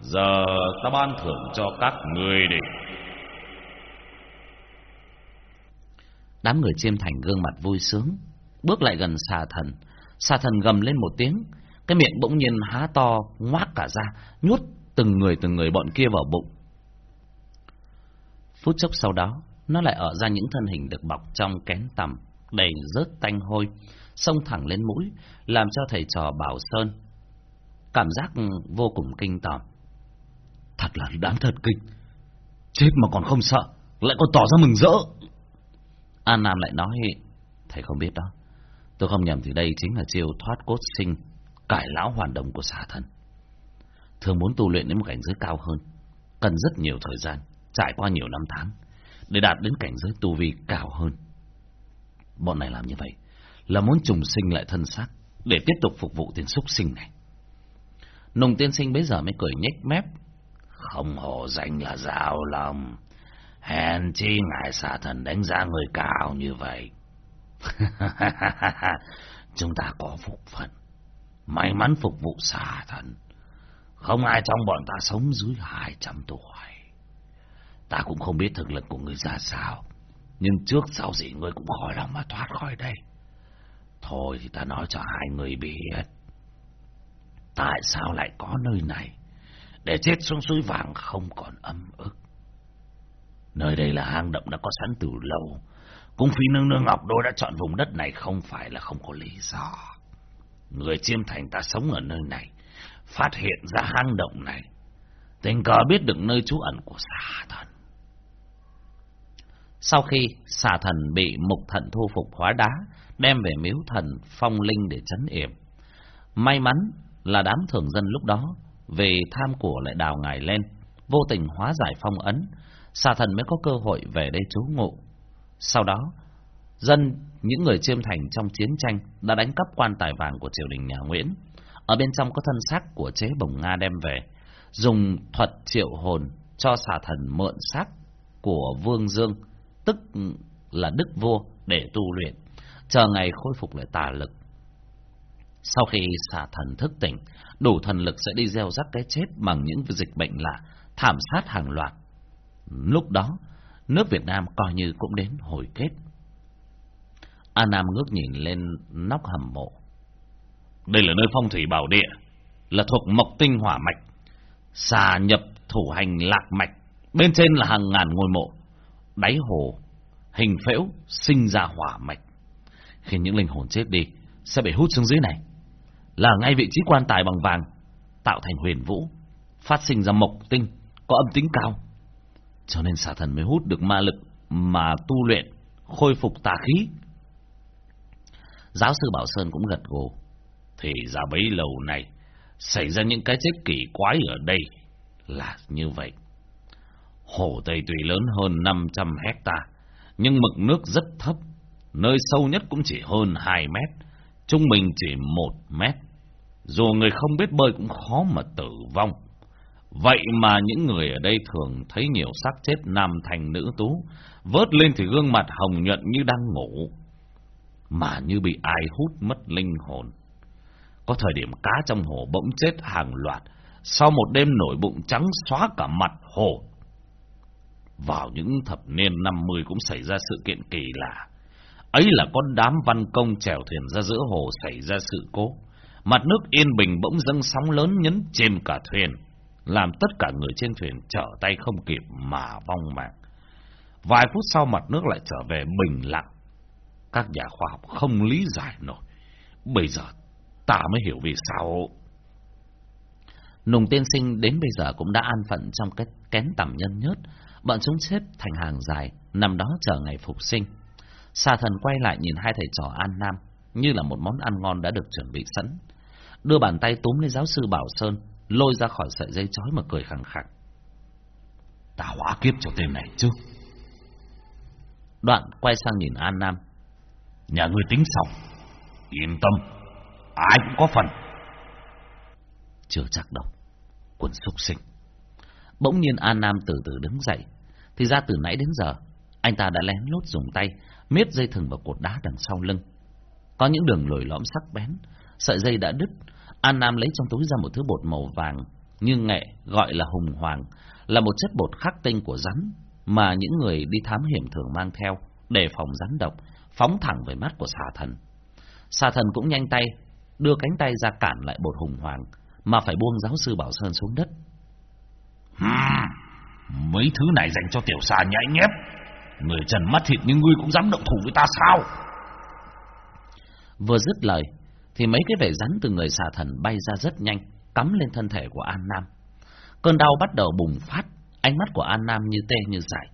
Giờ ta ban thưởng cho các người đi. Đám người chiêm thành gương mặt vui sướng bước lại gần xà thần. Xà thần gầm lên một tiếng, cái miệng bỗng nhiên há to, ngoác cả ra, Nhút từng người từng người bọn kia vào bụng. Phút chốc sau đó, nó lại ở ra những thân hình được bọc trong kén tầm đầy rớt tanh hôi, xông thẳng lên mũi, làm cho thầy trò Bảo Sơn cảm giác vô cùng kinh tởm. Thật là đáng thật kinh, chết mà còn không sợ, lại còn tỏ ra mừng rỡ. An Nam lại nói, thầy không biết đó, Tôi không nhầm thì đây chính là chiêu thoát cốt sinh, cải lão hoàn đồng của xà thần. Thường muốn tu luyện đến một cảnh giới cao hơn, cần rất nhiều thời gian, trải qua nhiều năm tháng, để đạt đến cảnh giới tu vi cao hơn. Bọn này làm như vậy là muốn trùng sinh lại thân xác, để tiếp tục phục vụ tiền súc sinh này. Nùng tiên sinh bấy giờ mới cười nhếch mép. Không hổ danh là giao lòng. Hèn chi ngài xà thần đánh giá người cao như vậy. *laughs* Chúng ta có phúc phận, may mắn phục vụ xà thần. Không ai trong bọn ta sống dưới hai trăm tuổi. Ta cũng không biết thực lực của người ra sao, nhưng trước sau gì người cũng khỏi lòng mà thoát khỏi đây. Thôi thì ta nói cho hai người biết. Tại sao lại có nơi này, để chết xuống suối vàng không còn âm ức. Nơi đây là hang động đã có sẵn từ lâu, Cung phi nương nương Ngọc đôi đã chọn vùng đất này không phải là không có lý do. Người chiêm thành ta sống ở nơi này, phát hiện ra hang động này, tình cờ biết được nơi trú ẩn của xà thần. Sau khi xà thần bị mục thần thu phục hóa đá, đem về miếu thần phong linh để chấn yểm. May mắn là đám thường dân lúc đó về tham của lại đào ngài lên, vô tình hóa giải phong ấn, xà thần mới có cơ hội về đây trú ngụ. Sau đó, dân, những người chiêm thành trong chiến tranh đã đánh cắp quan tài vàng của triều đình nhà Nguyễn. Ở bên trong có thân xác của chế bồng Nga đem về, dùng thuật triệu hồn cho xà thần mượn xác của Vương Dương, tức là Đức Vua để tu luyện, chờ ngày khôi phục lại tà lực. Sau khi xả thần thức tỉnh, đủ thần lực sẽ đi gieo rắc cái chết bằng những dịch bệnh lạ, thảm sát hàng loạt. Lúc đó, nước Việt Nam coi như cũng đến hồi kết. A Nam ngước nhìn lên nóc hầm mộ. Đây là nơi phong thủy bảo địa, là thuộc mộc tinh hỏa mạch, xà nhập thủ hành lạc mạch, bên trên là hàng ngàn ngôi mộ, đáy hồ, hình phễu sinh ra hỏa mạch. Khi những linh hồn chết đi, sẽ bị hút xuống dưới này, là ngay vị trí quan tài bằng vàng, tạo thành huyền vũ, phát sinh ra mộc tinh, có âm tính cao. Cho nên xà thần mới hút được ma lực mà tu luyện, khôi phục tà khí. Giáo sư Bảo Sơn cũng gật gù. Thì ra bấy lâu này, xảy ra những cái chết kỳ quái ở đây là như vậy. Hồ Tây tuy lớn hơn 500 hecta, nhưng mực nước rất thấp, nơi sâu nhất cũng chỉ hơn 2 mét, trung bình chỉ 1 mét. Dù người không biết bơi cũng khó mà tử vong. Vậy mà những người ở đây thường thấy nhiều xác chết nam thành nữ tú, vớt lên thì gương mặt hồng nhuận như đang ngủ, mà như bị ai hút mất linh hồn. Có thời điểm cá trong hồ bỗng chết hàng loạt, sau một đêm nổi bụng trắng xóa cả mặt hồ. Vào những thập niên 50 cũng xảy ra sự kiện kỳ lạ. Ấy là con đám văn công chèo thuyền ra giữa hồ xảy ra sự cố. Mặt nước yên bình bỗng dâng sóng lớn nhấn chìm cả thuyền, làm tất cả người trên thuyền trở tay không kịp mà vong mạng. Vài phút sau mặt nước lại trở về bình lặng. Các nhà khoa học không lý giải nổi. Bây giờ ta mới hiểu vì sao. Nùng tiên sinh đến bây giờ cũng đã an phận trong cái kén tầm nhân nhớt, bọn chúng xếp thành hàng dài, nằm đó chờ ngày phục sinh. Sa thần quay lại nhìn hai thầy trò An Nam, như là một món ăn ngon đã được chuẩn bị sẵn. Đưa bàn tay túm lên giáo sư Bảo Sơn, lôi ra khỏi sợi dây chói mà cười khẳng khặc. Ta hóa kiếp cho tên này chứ. Đoạn quay sang nhìn An Nam. Nhà ngươi tính xong, yên tâm, ai cũng có phần. Chưa chắc đâu, quần súc sinh. Bỗng nhiên An Nam từ từ đứng dậy. Thì ra từ nãy đến giờ, anh ta đã lén lút dùng tay, miết dây thừng vào cột đá đằng sau lưng. Có những đường lồi lõm sắc bén, sợi dây đã đứt. An Nam lấy trong túi ra một thứ bột màu vàng, như nghệ, gọi là hùng hoàng, là một chất bột khắc tinh của rắn, mà những người đi thám hiểm thường mang theo, để phòng rắn độc, phóng thẳng về mắt của xà thần. Xà thần cũng nhanh tay, đưa cánh tay ra cản lại bột hùng hoàng, mà phải buông giáo sư Bảo Sơn xuống đất. Hmm, mấy thứ này dành cho tiểu xà nhãi nhép. Người trần mắt thịt như ngươi cũng dám động thủ với ta sao? Vừa dứt lời, thì mấy cái vẻ rắn từ người xà thần bay ra rất nhanh, cắm lên thân thể của An Nam. Cơn đau bắt đầu bùng phát, ánh mắt của An Nam như tê như dại,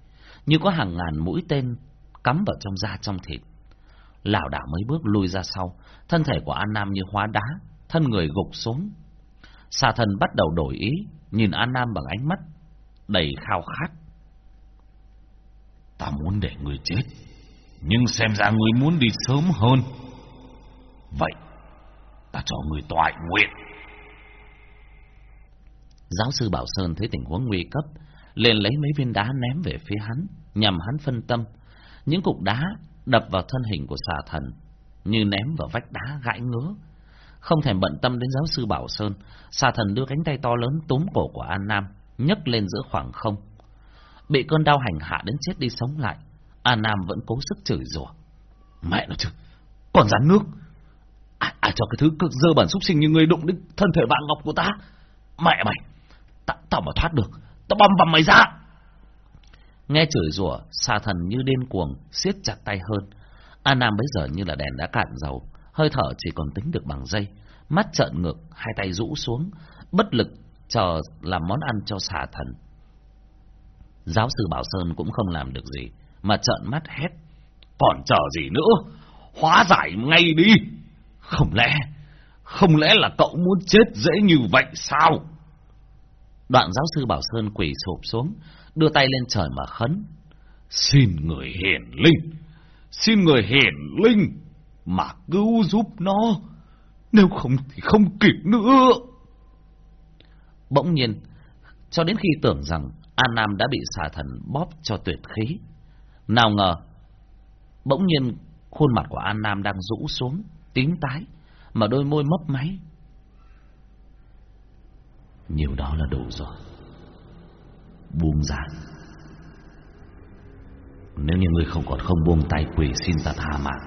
như có hàng ngàn mũi tên cắm vào trong da trong thịt. Lảo đảo mấy bước lui ra sau, thân thể của An Nam như hóa đá, thân người gục xuống. Xà thần bắt đầu đổi ý, nhìn An Nam bằng ánh mắt đầy khao khát. Ta muốn để người chết, nhưng xem ra người muốn đi sớm hơn. Vậy, ta cho người toại nguyện. Giáo sư Bảo Sơn thấy tình huống nguy cấp, liền lấy mấy viên đá ném về phía hắn, nhằm hắn phân tâm. Những cục đá đập vào thân hình của xà thần, như ném vào vách đá gãi ngứa. Không thèm bận tâm đến giáo sư Bảo Sơn, xà thần đưa cánh tay to lớn túm cổ của An Nam, nhấc lên giữa khoảng không. Bị cơn đau hành hạ đến chết đi sống lại, An Nam vẫn cố sức chửi rủa. Mẹ nó chứ, còn rắn nước. Ai, ai cho cái thứ cực dơ bản xúc sinh như ngươi đụng đến thân thể vạn ngọc của ta? Mẹ mày, ta, tao mà thoát được, tao băm vằm mày ra. Nghe chửi rủa, Sa thần như điên cuồng, siết chặt tay hơn. An Nam bây giờ như là đèn đã cạn dầu, hơi thở chỉ còn tính được bằng dây, mắt trợn ngược, hai tay rũ xuống, bất lực chờ làm món ăn cho xà thần. Giáo sư Bảo Sơn cũng không làm được gì, mà trợn mắt hét. Còn chờ gì nữa? Hóa giải ngay đi! Không lẽ, không lẽ là cậu muốn chết dễ như vậy sao? Đoạn giáo sư Bảo Sơn quỳ sụp xuống, đưa tay lên trời mà khấn. Xin người hiển linh, xin người hiển linh mà cứu giúp nó, nếu không thì không kịp nữa. Bỗng nhiên, cho đến khi tưởng rằng An Nam đã bị xà thần bóp cho tuyệt khí. Nào ngờ, bỗng nhiên khuôn mặt của An Nam đang rũ xuống, tím tái, mà đôi môi mấp máy. Nhiều đó là đủ rồi. Buông ra, Nếu như ngươi không còn không buông tay quỳ xin ta tha mạng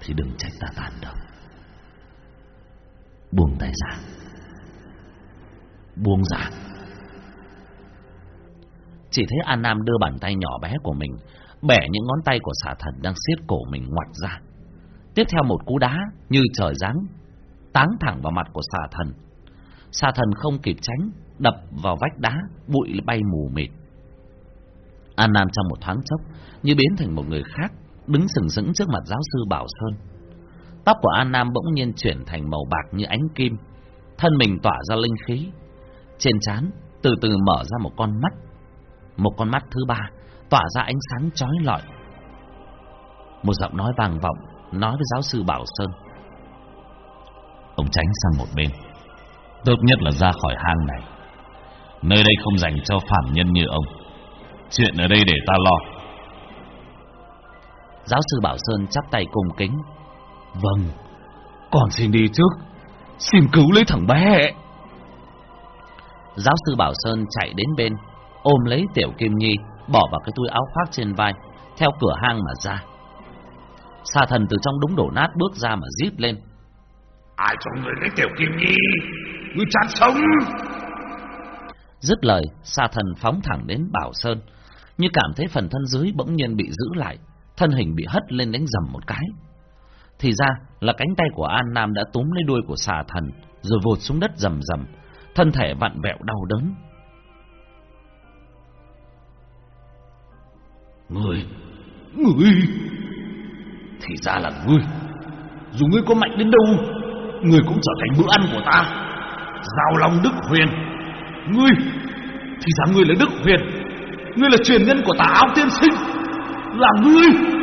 Thì đừng trách ta tàn độc Buông tay ra Buông ra chỉ thấy An Nam đưa bàn tay nhỏ bé của mình, Bẻ những ngón tay của xà thần đang siết cổ mình ngoặt ra. Tiếp theo một cú đá như trời giáng, Táng thẳng vào mặt của xà thần. Xà thần không kịp tránh, Đập vào vách đá, Bụi bay mù mịt. An Nam trong một thoáng chốc Như biến thành một người khác, Đứng sừng sững trước mặt giáo sư Bảo Sơn. Tóc của An Nam bỗng nhiên chuyển thành màu bạc như ánh kim, Thân mình tỏa ra linh khí. Trên trán từ từ mở ra một con mắt một con mắt thứ ba Tỏa ra ánh sáng chói lọi. Một giọng nói vang vọng Nói với giáo sư Bảo Sơn. Ông tránh sang một bên. Tốt nhất là ra khỏi hang này. Nơi đây không dành cho phạm nhân như ông. Chuyện ở đây để ta lo. Giáo sư Bảo Sơn chắp tay cung kính. Vâng Con xin đi trước. Xin cứu lấy thằng bé. Giáo sư Bảo Sơn chạy đến bên Ôm lấy Tiểu Kim Nhi Bỏ vào cái túi áo khoác trên vai Theo cửa hang mà ra. Xà thần từ trong đống đổ nát bước ra mà rít lên. Ai cho người lấy Tiểu Kim Nhi? Ngươi chán sống! Dứt lời Xà thần phóng thẳng đến Bảo Sơn. Như cảm thấy phần thân dưới bỗng nhiên bị giữ lại Thân hình bị hất lên đánh dầm một cái. Thì ra là cánh tay của An Nam đã túm lấy đuôi của xà thần Rồi vụt xuống đất rầm rầm. Thân thể vặn vẹo đau đớn Ngươi. Ngươi? Thì ra là ngươi. Dù ngươi có mạnh đến đâu, Ngươi cũng trở thành bữa ăn của ta. Giao Long Đức Huyền. Ngươi? Thì ra ngươi là Đức Huyền. Ngươi là truyền nhân của tà áo tiên sinh. Là ngươi?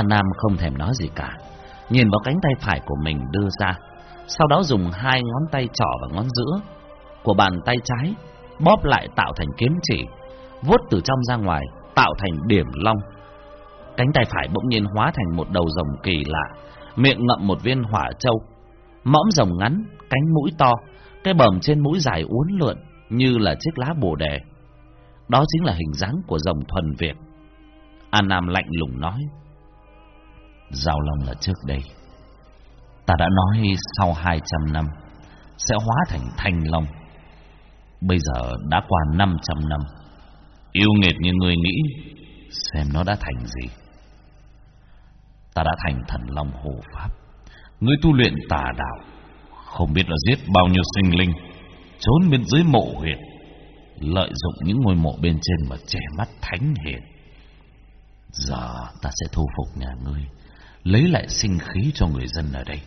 An Nam không thèm nói gì cả. Nhìn vào cánh tay phải của mình đưa ra, Sau đó dùng hai ngón tay trỏ và ngón giữa Của bàn tay trái, Bóp lại tạo thành kiếm chỉ, vuốt từ trong ra ngoài, Tạo thành điểm long. Cánh tay phải bỗng nhiên hóa thành một đầu rồng kỳ lạ, Miệng ngậm một viên hỏa châu, Mõm rồng ngắn, Cánh mũi to, Cái bờm trên mũi dài uốn lượn Như là chiếc lá bồ đề. Đó chính là hình dáng của rồng thuần Việt. An Nam lạnh lùng nói. Giao Long là trước đây. Ta đã nói sau 200 năm Sẽ hóa thành Thanh Long. Bây giờ đã qua 500 năm. Yêu nghiệt như người nghĩ Xem nó đã thành gì. Ta đã thành thần Long hồ Pháp. Ngươi tu luyện tà đạo, Không biết là giết bao nhiêu sinh linh, Trốn bên dưới mộ huyệt, Lợi dụng những ngôi mộ bên trên Mà che mắt thánh hiền. Giờ ta sẽ thu phục nhà ngươi lấy lại sinh khí cho người dân ở đây.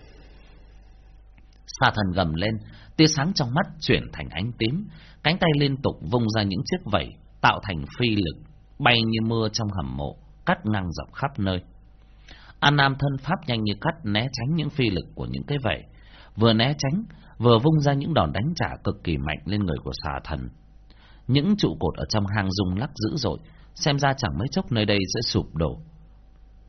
Sa thần gầm lên, tia sáng trong mắt chuyển thành ánh tím, cánh tay liên tục vung ra những chiếc vẩy, tạo thành phi lực, bay như mưa trong hầm mộ, cắt ngang dọc khắp nơi. An Nam thân pháp nhanh như cắt né tránh những phi lực của những cái vẩy, vừa né tránh, vừa vung ra những đòn đánh trả cực kỳ mạnh lên người của xà thần. Những trụ cột ở trong hang rung lắc dữ dội, xem ra chẳng mấy chốc nơi đây sẽ sụp đổ.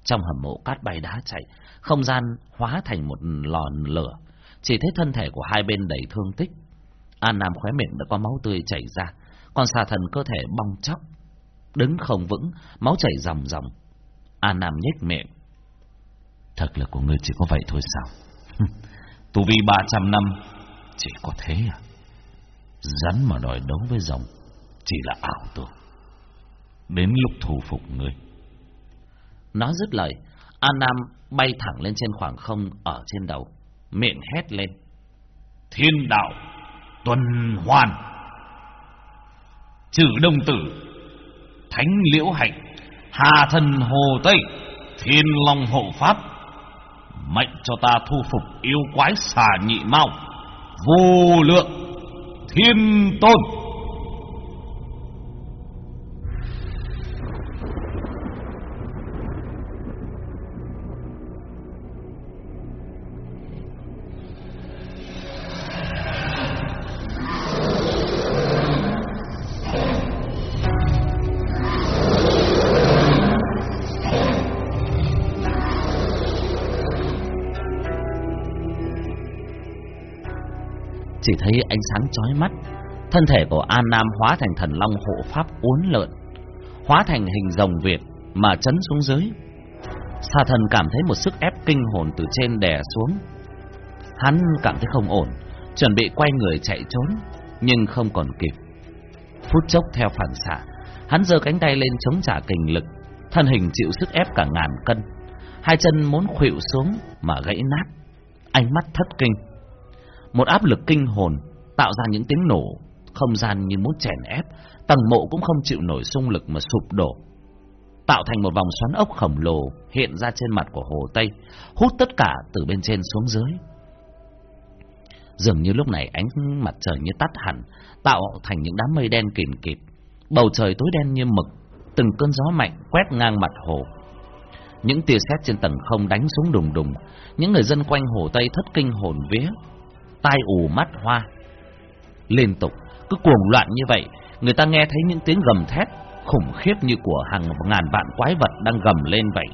Trong hầm mộ cát bay đá chạy, không gian hóa thành một lò lửa. Chỉ thấy thân thể của hai bên đầy thương tích. An Nam khóe miệng đã có máu tươi chảy ra, còn xà thần cơ thể bong chóc. Đứng không vững, máu chảy ròng ròng. An Nam nhếch miệng. Thật là của ngươi chỉ có vậy thôi sao? tu vi ba trăm năm, chỉ có thế à? Rắn mà đòi đấu với rồng, chỉ là ảo tưởng. Đến lúc thu phục ngươi, Nói dứt lời, a Nam bay thẳng lên trên khoảng không ở trên đầu, miệng hét lên. Thiên đạo, tuần hoàn, trừ đông tử, thánh liễu hạnh, hà thần hồ tây, thiên long hộ pháp, mệnh cho ta thu phục yêu quái xà nhị mau, vô lượng, thiên tôn. Chỉ thấy ánh sáng chói mắt, thân thể của An Nam hóa thành thần long hộ pháp uốn lượn, hóa thành hình rồng Việt mà chấn xuống dưới. Sa thần cảm thấy một sức ép kinh hồn từ trên đè xuống. Hắn cảm thấy không ổn, chuẩn bị quay người chạy trốn, nhưng không còn kịp. Phút chốc theo phản xạ, hắn giơ cánh tay lên chống trả kình lực, thân hình chịu sức ép cả ngàn cân. Hai chân muốn khuỵu xuống mà gãy nát, ánh mắt thất kinh. Một áp lực kinh hồn tạo ra những tiếng nổ, không gian như muốn chèn ép, tầng mộ cũng không chịu nổi xung lực mà sụp đổ. Tạo thành một vòng xoắn ốc khổng lồ hiện ra trên mặt của Hồ Tây, hút tất cả từ bên trên xuống dưới. Dường như lúc này ánh mặt trời như tắt hẳn, tạo thành những đám mây đen kìm kịp. Bầu trời tối đen như mực, từng cơn gió mạnh quét ngang mặt hồ. Những tia sét trên tầng không đánh xuống đùng đùng, những người dân quanh hồ Tây thất kinh hồn vía, tai ù mắt hoa. Liên tục, cứ cuồng loạn như vậy, người ta nghe thấy những tiếng gầm thét khủng khiếp như của hàng ngàn vạn quái vật đang gầm lên vậy.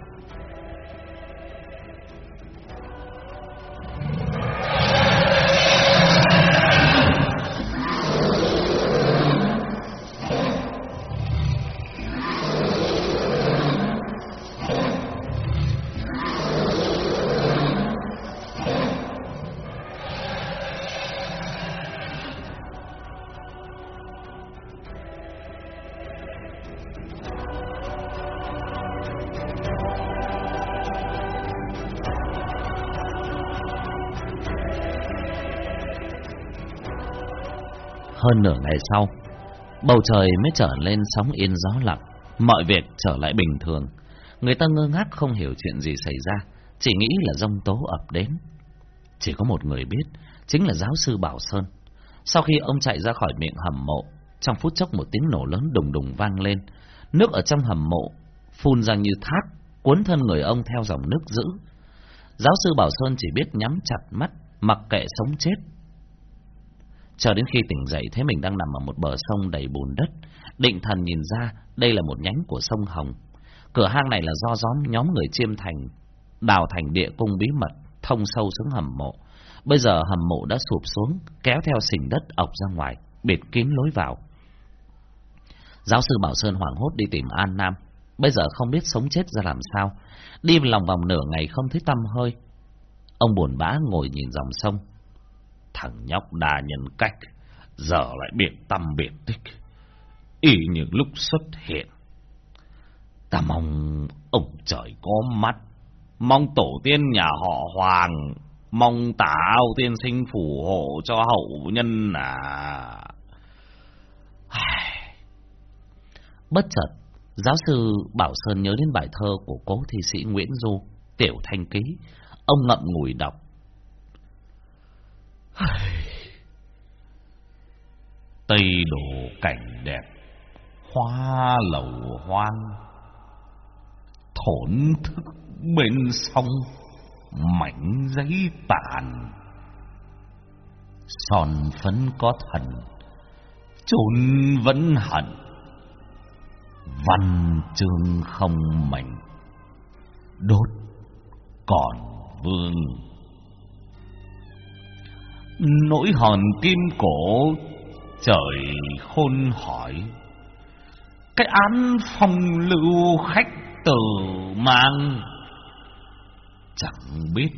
Hơn nửa ngày sau, bầu trời mới trở lên sóng yên gió lặng, mọi việc trở lại bình thường. Người ta ngơ ngác không hiểu chuyện gì xảy ra, chỉ nghĩ là rông tố ập đến. Chỉ có một người biết, chính là giáo sư Bảo Sơn. Sau khi ông chạy ra khỏi miệng hầm mộ, trong phút chốc một tiếng nổ lớn đùng đùng vang lên. Nước ở trong hầm mộ phun ra như thác, cuốn thân người ông theo dòng nước dữ. Giáo sư Bảo Sơn chỉ biết nhắm chặt mắt, mặc kệ sống chết, Chờ đến khi tỉnh dậy thấy mình đang nằm ở một bờ sông đầy bùn đất, định thần nhìn ra đây là một nhánh của sông Hồng. Cửa hang này là do nhóm nhóm người chiêm thành đào thành địa cung bí mật thông sâu xuống hầm mộ. Bây giờ hầm mộ đã sụp xuống, kéo theo sình đất ọc ra ngoài, bịt kín lối vào. Giáo sư Bảo Sơn hoảng hốt đi tìm An Nam, bây giờ không biết sống chết ra làm sao, đi lòng vòng nửa ngày không thấy tâm hơi. Ông buồn bã ngồi nhìn dòng sông, Thằng nhóc đa nhân cách, giờ lại biệt tâm biệt tích. Y như lúc xuất hiện. Ta mong ông trời có mắt, mong tổ tiên nhà họ Hoàng, mong tào tiên sinh phù hộ cho hậu nhân à. Bất chợt, giáo sư Bảo Sơn nhớ đến bài thơ của cố thi sĩ Nguyễn Du, Tiểu Thanh Ký. Ông ngậm ngùi đọc. Tây đồ cảnh đẹp, hoa lầu hoang, thổn thức bên sông, mảnh giấy tàn. Son phấn có thần, Trốn vẫn hận, văn chương không mảnh, đốt còn vương nỗi hòn kim cổ trời khôn hỏi. Cái án phong lưu khách tử mang, chẳng biết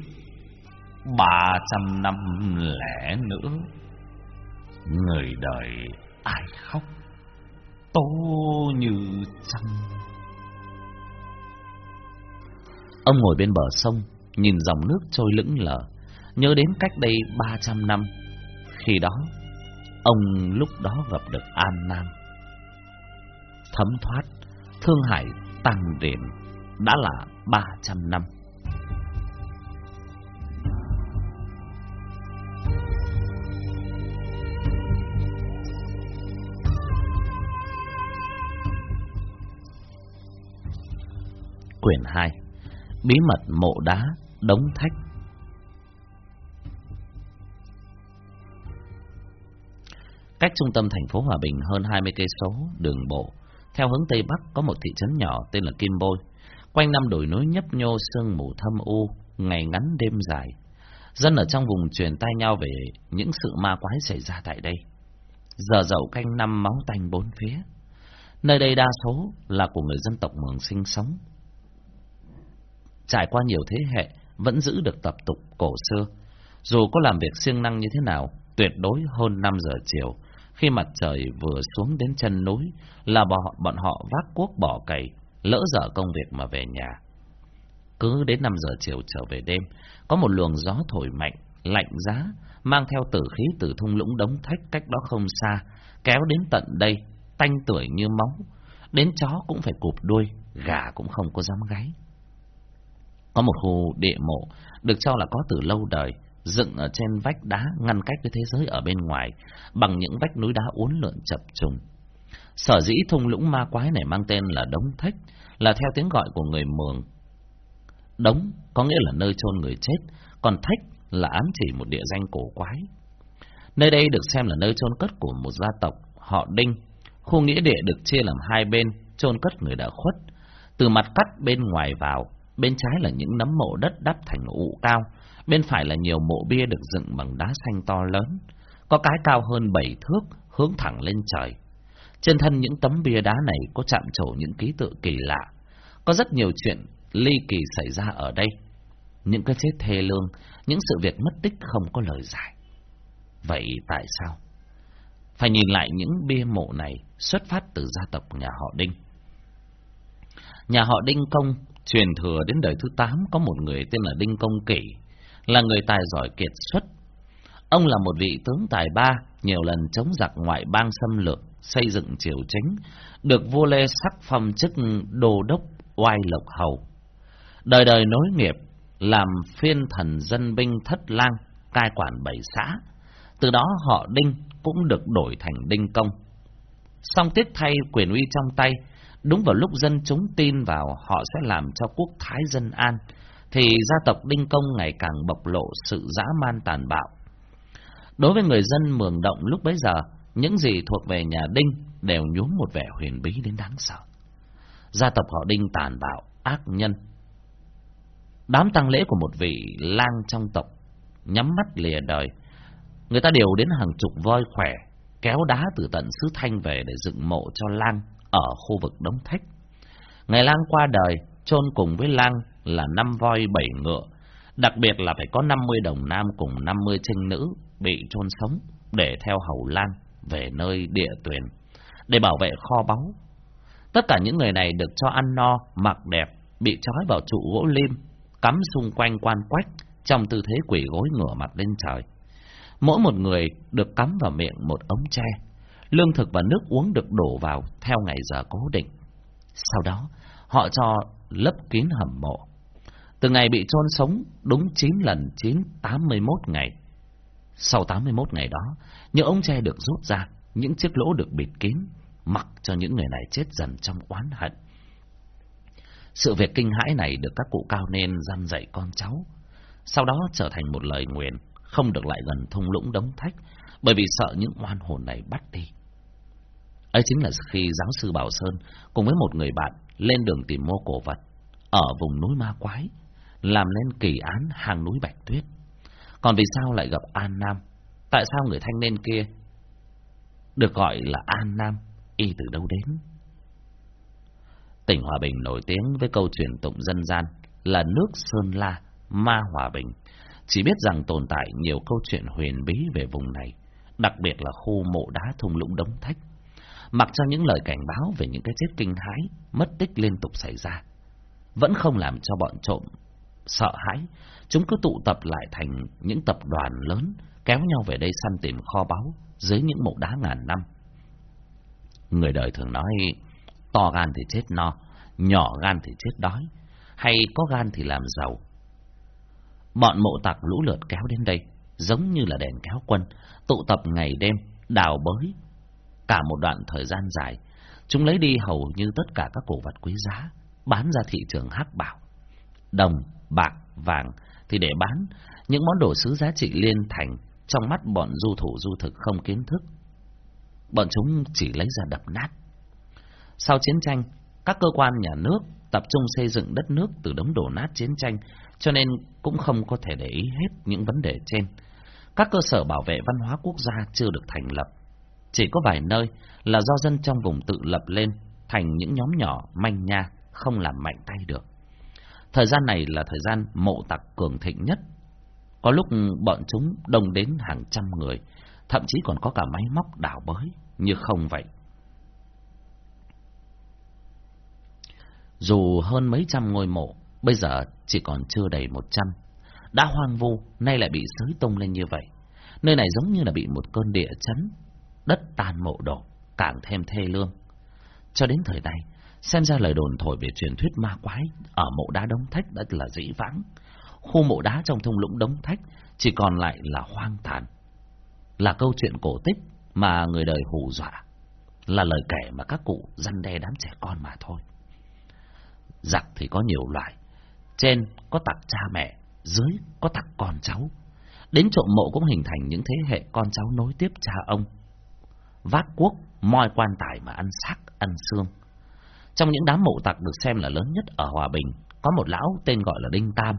ba trăm năm lẻ nữa, người đời ai khóc tố như trăng ông ngồi bên bờ sông, nhìn dòng nước trôi lững lờ nhớ đến cách đây 300 năm. Khi đó, ông lúc đó gặp được An Nam. Thấm thoát, Thương Hải tăng điển đã là 300 năm. Quyển 2 Bí mật mộ đá Đống Thách Cách trung tâm thành phố Hòa Bình hơn 20 cây số đường bộ, theo hướng tây bắc có một thị trấn nhỏ tên là Kim Bôi. Quanh năm đồi núi nhấp nhô sương mù thâm u, ngày ngắn đêm dài. Dân ở trong vùng truyền tay nhau về những sự ma quái xảy ra tại đây. Giờ dậu canh năm máu tanh bốn phía. Nơi đây đa số là của người dân tộc Mường sinh sống. Trải qua nhiều thế hệ, vẫn giữ được tập tục cổ xưa. Dù có làm việc siêng năng như thế nào, tuyệt đối hơn 5 giờ chiều, khi mặt trời vừa xuống đến chân núi, là bọn, bọn họ vác cuốc bỏ cày, lỡ dở công việc mà về nhà. Cứ đến 5 giờ chiều trở về đêm, có một luồng gió thổi mạnh, lạnh giá, mang theo tử khí từ thung lũng đống thách cách đó không xa, kéo đến tận đây, tanh tuổi như máu. Đến chó cũng phải cụp đuôi, gà cũng không có dám gáy. Có một khu địa mộ được cho là có từ lâu đời, dựng ở trên vách đá ngăn cách với thế giới ở bên ngoài bằng những vách núi đá uốn lượn chập trùng. Sở dĩ thung lũng ma quái này mang tên là Đống Thách là theo tiếng gọi của người Mường. Đống có nghĩa là nơi chôn người chết, còn Thách là ám chỉ một địa danh cổ quái. Nơi đây được xem là nơi chôn cất của một gia tộc họ Đinh. Khu nghĩa địa được chia làm hai bên, chôn cất người đã khuất. Từ mặt cắt bên ngoài vào, bên trái là những nấm mộ đất đắp thành ụ cao, bên phải là nhiều mộ bia được dựng bằng đá xanh to lớn, có cái cao hơn bảy thước, hướng thẳng lên trời. Trên thân những tấm bia đá này có chạm trổ những ký tự kỳ lạ. Có rất nhiều chuyện ly kỳ xảy ra ở đây. Những cái chết thê lương, những sự việc mất tích không có lời giải. Vậy tại sao? Phải nhìn lại những bia mộ này xuất phát từ gia tộc nhà họ Đinh. Nhà họ Đinh Công truyền thừa đến đời thứ 8 có một người tên là Đinh Công Kỷ, là người tài giỏi kiệt xuất. Ông là một vị tướng tài ba, nhiều lần chống giặc ngoại bang xâm lược, xây dựng triều chính, được vua Lê sắc phong chức đô đốc oai lộc hầu. Đời đời nối nghiệp, làm phiên thần dân binh thất lang, cai quản bảy xã. Từ đó họ Đinh cũng được đổi thành Đinh Công. Song tiếc thay quyền uy trong tay, đúng vào lúc dân chúng tin vào họ sẽ làm cho quốc thái dân an, thì gia tộc Đinh Công ngày càng bộc lộ sự dã man tàn bạo. Đối với người dân Mường Động lúc bấy giờ, những gì thuộc về nhà Đinh đều nhuốm một vẻ huyền bí đến đáng sợ. Gia tộc họ Đinh tàn bạo, ác nhân. Đám tang lễ của một vị lang trong tộc, nhắm mắt lìa đời. Người ta đều đến hàng chục voi khỏe, kéo đá từ tận xứ Thanh về để dựng mộ cho lang ở khu vực Đống Thách. Ngày lang qua đời, chôn cùng với lang là năm voi bảy ngựa, đặc biệt là phải có 50 đồng nam cùng 50 trinh nữ bị chôn sống để theo hầu lang về nơi địa tuyển để bảo vệ kho báu. Tất cả những người này được cho ăn no, mặc đẹp, bị trói vào trụ gỗ lim, cắm xung quanh quan quách trong tư thế quỷ gối ngửa mặt lên trời. Mỗi một người được cắm vào miệng một ống tre, lương thực và nước uống được đổ vào theo ngày giờ cố định. Sau đó, họ cho lấp kín hầm mộ. Từ ngày bị chôn sống đúng 9 lần 9 81 ngày. Sau 81 ngày đó, những ống tre được rút ra, những chiếc lỗ được bịt kín, mặc cho những người này chết dần trong oán hận. Sự việc kinh hãi này được các cụ cao nên răn dạy con cháu, sau đó trở thành một lời nguyện không được lại gần thung lũng đống thách, bởi vì sợ những oan hồn này bắt đi. Ấy chính là khi giáo sư Bảo Sơn cùng với một người bạn lên đường tìm mua cổ vật ở vùng núi ma quái, làm nên kỳ án hàng núi Bạch Tuyết. Còn vì sao lại gặp An Nam? Tại sao người thanh niên kia được gọi là An Nam y từ đâu đến? Tỉnh Hòa Bình nổi tiếng với câu chuyện tụng dân gian là nước Sơn La, ma Hòa Bình. Chỉ biết rằng tồn tại nhiều câu chuyện huyền bí về vùng này, đặc biệt là khu mộ đá thung lũng đống thách. Mặc cho những lời cảnh báo về những cái chết kinh hãi, mất tích liên tục xảy ra, vẫn không làm cho bọn trộm sợ hãi. Chúng cứ tụ tập lại thành những tập đoàn lớn, kéo nhau về đây săn tìm kho báu dưới những mộ đá ngàn năm. Người đời thường nói, to gan thì chết no, nhỏ gan thì chết đói, hay có gan thì làm giàu. Bọn mộ tặc lũ lượt kéo đến đây, giống như là đèn kéo quân, tụ tập ngày đêm, đào bới. Cả một đoạn thời gian dài, chúng lấy đi hầu như tất cả các cổ vật quý giá, bán ra thị trường hắc bảo. Đồng, bạc, vàng thì để bán, những món đồ sứ giá trị liên thành trong mắt bọn du thủ du thực không kiến thức. Bọn chúng chỉ lấy ra đập nát. Sau chiến tranh, các cơ quan nhà nước tập trung xây dựng đất nước từ đống đổ nát chiến tranh, cho nên cũng không có thể để ý hết những vấn đề trên. Các cơ sở bảo vệ văn hóa quốc gia chưa được thành lập. Chỉ có vài nơi là do dân trong vùng tự lập lên thành những nhóm nhỏ manh nha, không làm mạnh tay được. Thời gian này là thời gian mộ tặc cường thịnh nhất. Có lúc bọn chúng đông đến hàng trăm người, thậm chí còn có cả máy móc đảo bới, như không vậy. Dù hơn mấy trăm ngôi mộ, bây giờ chỉ còn chưa đầy một trăm. Đã hoang vu, nay lại bị sới tung lên như vậy. Nơi này giống như là bị một cơn địa chấn, đất tan mộ đổ, càng thêm thê lương. Cho đến thời này, xem ra lời đồn thổi về truyền thuyết ma quái ở mộ đá Đống Thách đã là dĩ vãng. Khu mộ đá trong thung lũng Đống Thách chỉ còn lại là hoang tàn. Là câu chuyện cổ tích mà người đời hù dọa. Là lời kể mà các cụ răn đe đám trẻ con mà thôi. Giặc thì có nhiều loại. Trên có tặc cha mẹ, dưới có tặc con cháu. Đến trộm mộ cũng hình thành những thế hệ con cháu nối tiếp cha ông. Vác quốc, moi quan tài mà ăn xác, ăn xương. Trong những đám mộ tặc được xem là lớn nhất ở Hòa Bình, có một lão tên gọi là Đinh Tam.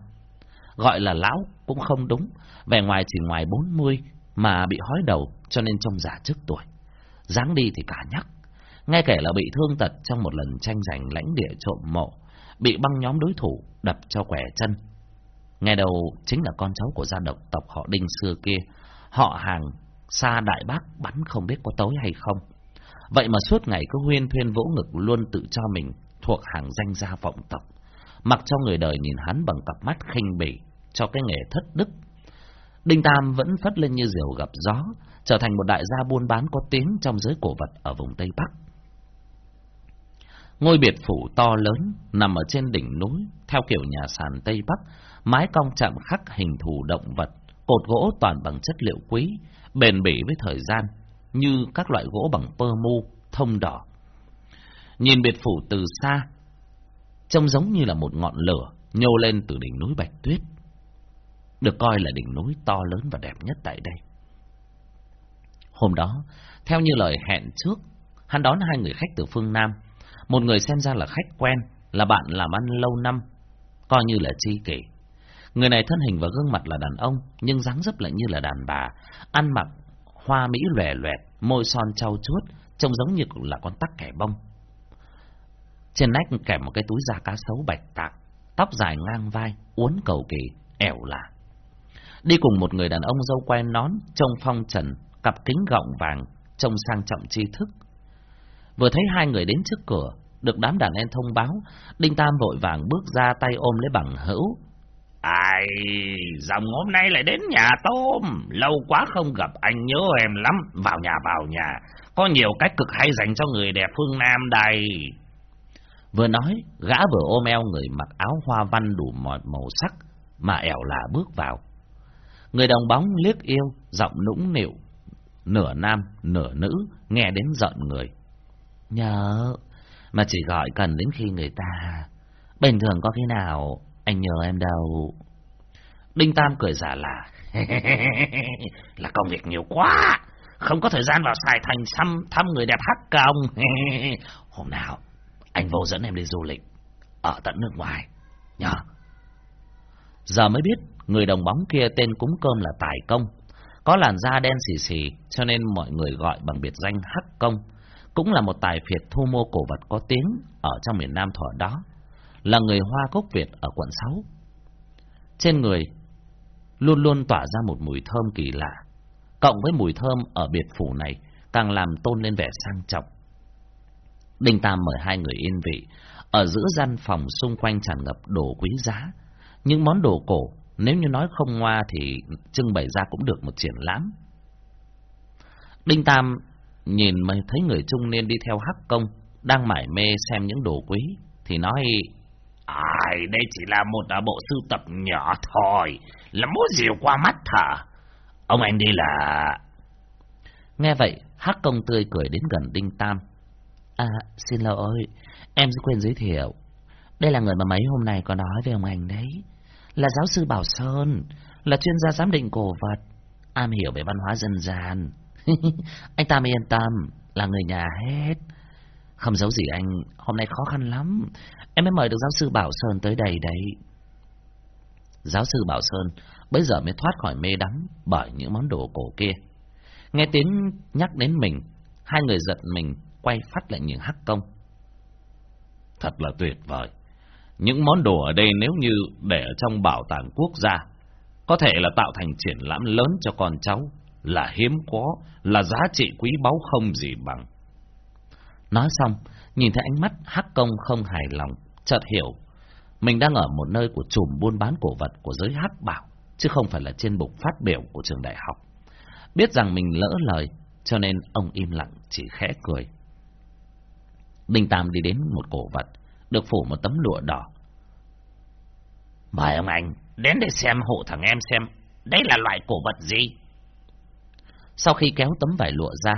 Gọi là lão cũng không đúng, vẻ ngoài chỉ ngoài 40 mà bị hói đầu cho nên trông già trước tuổi. dáng đi thì cả nhắc. Nghe kể là bị thương tật trong một lần tranh giành lãnh địa trộm mộ, bị băng nhóm đối thủ đập cho quẻ chân. Nghe đầu chính là con cháu của gia độc tộc họ Đinh xưa kia, họ hàng xa đại bác bắn không biết có tối hay không. Vậy mà suốt ngày cứ huyên thuyên vỗ ngực luôn tự cho mình thuộc hàng danh gia vọng tộc, mặc cho người đời nhìn hắn bằng cặp mắt khinh bỉ cho cái nghề thất đức. Đinh Tam vẫn phất lên như diều gặp gió, trở thành một đại gia buôn bán có tiếng trong giới cổ vật ở vùng Tây Bắc. Ngôi biệt phủ to lớn nằm ở trên đỉnh núi, theo kiểu nhà sàn Tây Bắc, mái cong chạm khắc hình thù động vật, cột gỗ toàn bằng chất liệu quý, bền bỉ với thời gian, như các loại gỗ bằng pơ mu, thông đỏ. Nhìn biệt phủ từ xa, trông giống như là một ngọn lửa nhô lên từ đỉnh núi Bạch Tuyết. Được coi là đỉnh núi to lớn và đẹp nhất tại đây. Hôm đó, theo như lời hẹn trước, hắn đón hai người khách từ phương Nam. Một người xem ra là khách quen, là bạn làm ăn lâu năm, coi như là chi kỷ. Người này thân hình và gương mặt là đàn ông, nhưng dáng dấp lại như là đàn bà, ăn mặc hoa mỹ lòe loẹt, môi son trau chuốt, trông giống như là con tắc kẻ bông. Trên nách kèm một cái túi da cá sấu bạch tạc, tóc dài ngang vai, uốn cầu kỳ, ẻo lạ. Đi cùng một người đàn ông dâu quay nón, trông phong trần, cặp kính gọng vàng, trông sang trọng tri thức. Vừa thấy hai người đến trước cửa, được đám đàn em thông báo, Đinh Tam vội vàng bước ra tay ôm lấy bằng hữu, Ai, dòng hôm nay lại đến nhà tôm, lâu quá không gặp anh nhớ em lắm, vào nhà vào nhà, có nhiều cách cực hay dành cho người đẹp phương Nam đây. Vừa nói, gã vừa ôm eo người mặc áo hoa văn đủ mọi màu sắc, mà ẻo lạ bước vào. Người đồng bóng liếc yêu, giọng nũng nịu, nửa nam, nửa nữ, nghe đến giận người. Nhớ, mà chỉ gọi cần đến khi người ta. Bình thường có khi nào anh nhờ em đâu. Đinh Tam cười giả là. *laughs* là công việc nhiều quá. Không có thời gian vào xài thành xăm thăm người đẹp hắc công. *laughs* Hôm nào, anh vô dẫn em đi du lịch. Ở tận nước ngoài. Nhờ. Giờ mới biết, người đồng bóng kia tên cúng cơm là Tài Công. Có làn da đen xì xì, cho nên mọi người gọi bằng biệt danh Hắc Công. Cũng là một tài phiệt thu mua cổ vật có tiếng ở trong miền Nam thuở đó là người Hoa gốc Việt ở quận 6. Trên người luôn luôn tỏa ra một mùi thơm kỳ lạ, cộng với mùi thơm ở biệt phủ này càng làm tôn lên vẻ sang trọng. Đinh Tam mời hai người yên vị, ở giữa gian phòng xung quanh tràn ngập đồ quý giá. Những món đồ cổ, nếu như nói không ngoa thì trưng bày ra cũng được một triển lãm. Đinh Tam nhìn thấy người trung niên đi theo hắc công, đang mải mê xem những đồ quý, thì nói Ai, đây chỉ là một à, bộ sưu tập nhỏ thôi, là múa diều qua mắt thở. Ông anh đi là... Nghe vậy, Hắc công tươi cười đến gần Đinh Tam. À, xin lỗi, em sẽ quên giới thiệu. Đây là người mà mấy hôm nay có nói về ông anh đấy. Là giáo sư Bảo Sơn, là chuyên gia giám định cổ vật, am hiểu về văn hóa dân gian. *laughs* anh Tam yên tâm, là người nhà hết. Không giấu gì anh, hôm nay khó khăn lắm. Em mới mời được giáo sư Bảo Sơn tới đây đấy. Giáo sư Bảo Sơn bây giờ mới thoát khỏi mê đắm bởi những món đồ cổ kia. Nghe tiếng nhắc đến mình, hai người giật mình quay phát lại những Hắc Công. Thật là tuyệt vời. Những món đồ ở đây nếu như để ở trong bảo tàng quốc gia, có thể là tạo thành triển lãm lớn cho con cháu, là hiếm có, là giá trị quý báu không gì bằng. Nói xong, nhìn thấy ánh mắt Hắc Công không hài lòng, chợt hiểu. Mình đang ở một nơi của chùm buôn bán cổ vật của giới Hắc Bảo, chứ không phải là trên bục phát biểu của trường đại học. Biết rằng mình lỡ lời, cho nên ông im lặng chỉ khẽ cười. Đinh Tam đi đến một cổ vật, được phủ một tấm lụa đỏ. Mời ông anh đến để xem hộ thằng em xem, đây là loại cổ vật gì? Sau khi kéo tấm vải lụa ra,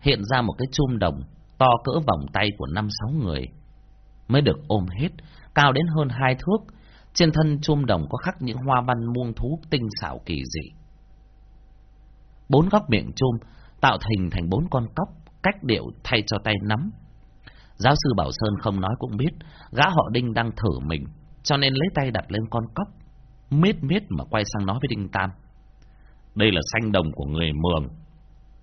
hiện ra một cái chum đồng to cỡ vòng tay của năm sáu người. Mới được ôm hết, cao đến hơn hai thước, trên thân chum đồng có khắc những hoa văn muông thú tinh xảo kỳ dị. Bốn góc miệng chum tạo thành thành bốn con cóc, cách điệu thay cho tay nắm. Giáo sư Bảo Sơn không nói cũng biết, gã họ Đinh đang thử mình, cho nên lấy tay đặt lên con cóc, miết miết mà quay sang nói với Đinh Tam. Đây là xanh đồng của người Mường,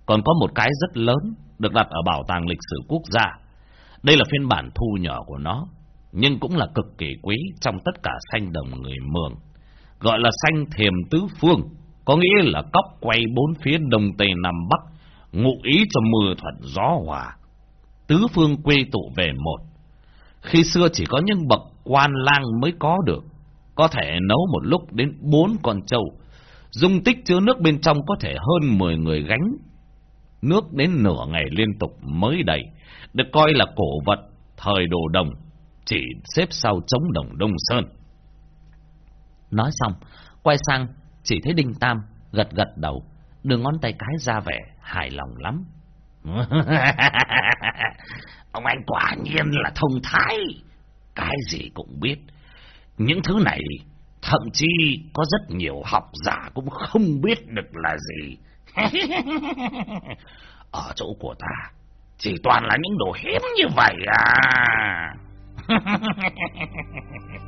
còn có một cái rất lớn được đặt ở bảo tàng lịch sử quốc gia. Đây là phiên bản thu nhỏ của nó, nhưng cũng là cực kỳ quý trong tất cả xanh đồng người Mường. Gọi là xanh thiềm tứ phương, có nghĩa là cóc quay bốn phía đông tây nam bắc, ngụ ý cho mưa thuận gió hòa. Tứ phương quy tụ về một. Khi xưa chỉ có những bậc quan lang mới có được, có thể nấu một lúc đến bốn con trâu. Dung tích chứa nước bên trong có thể hơn 10 người gánh. Nước đến nửa ngày liên tục mới đầy, được coi là cổ vật thời đồ đồng, chỉ xếp sau chống đồng Đông Sơn. Nói xong, quay sang chỉ thấy Đinh Tam gật gật đầu, đưa ngón tay cái ra vẻ hài lòng lắm. *laughs* Ông anh quả nhiên là thông thái, cái gì cũng biết. Những thứ này thậm chí có rất nhiều học giả cũng không biết được là gì. 嘿嘿嘿嘿嘿嘿嘿，啊，中国的这段人民都很牛逼啊！嘿嘿嘿嘿嘿嘿嘿。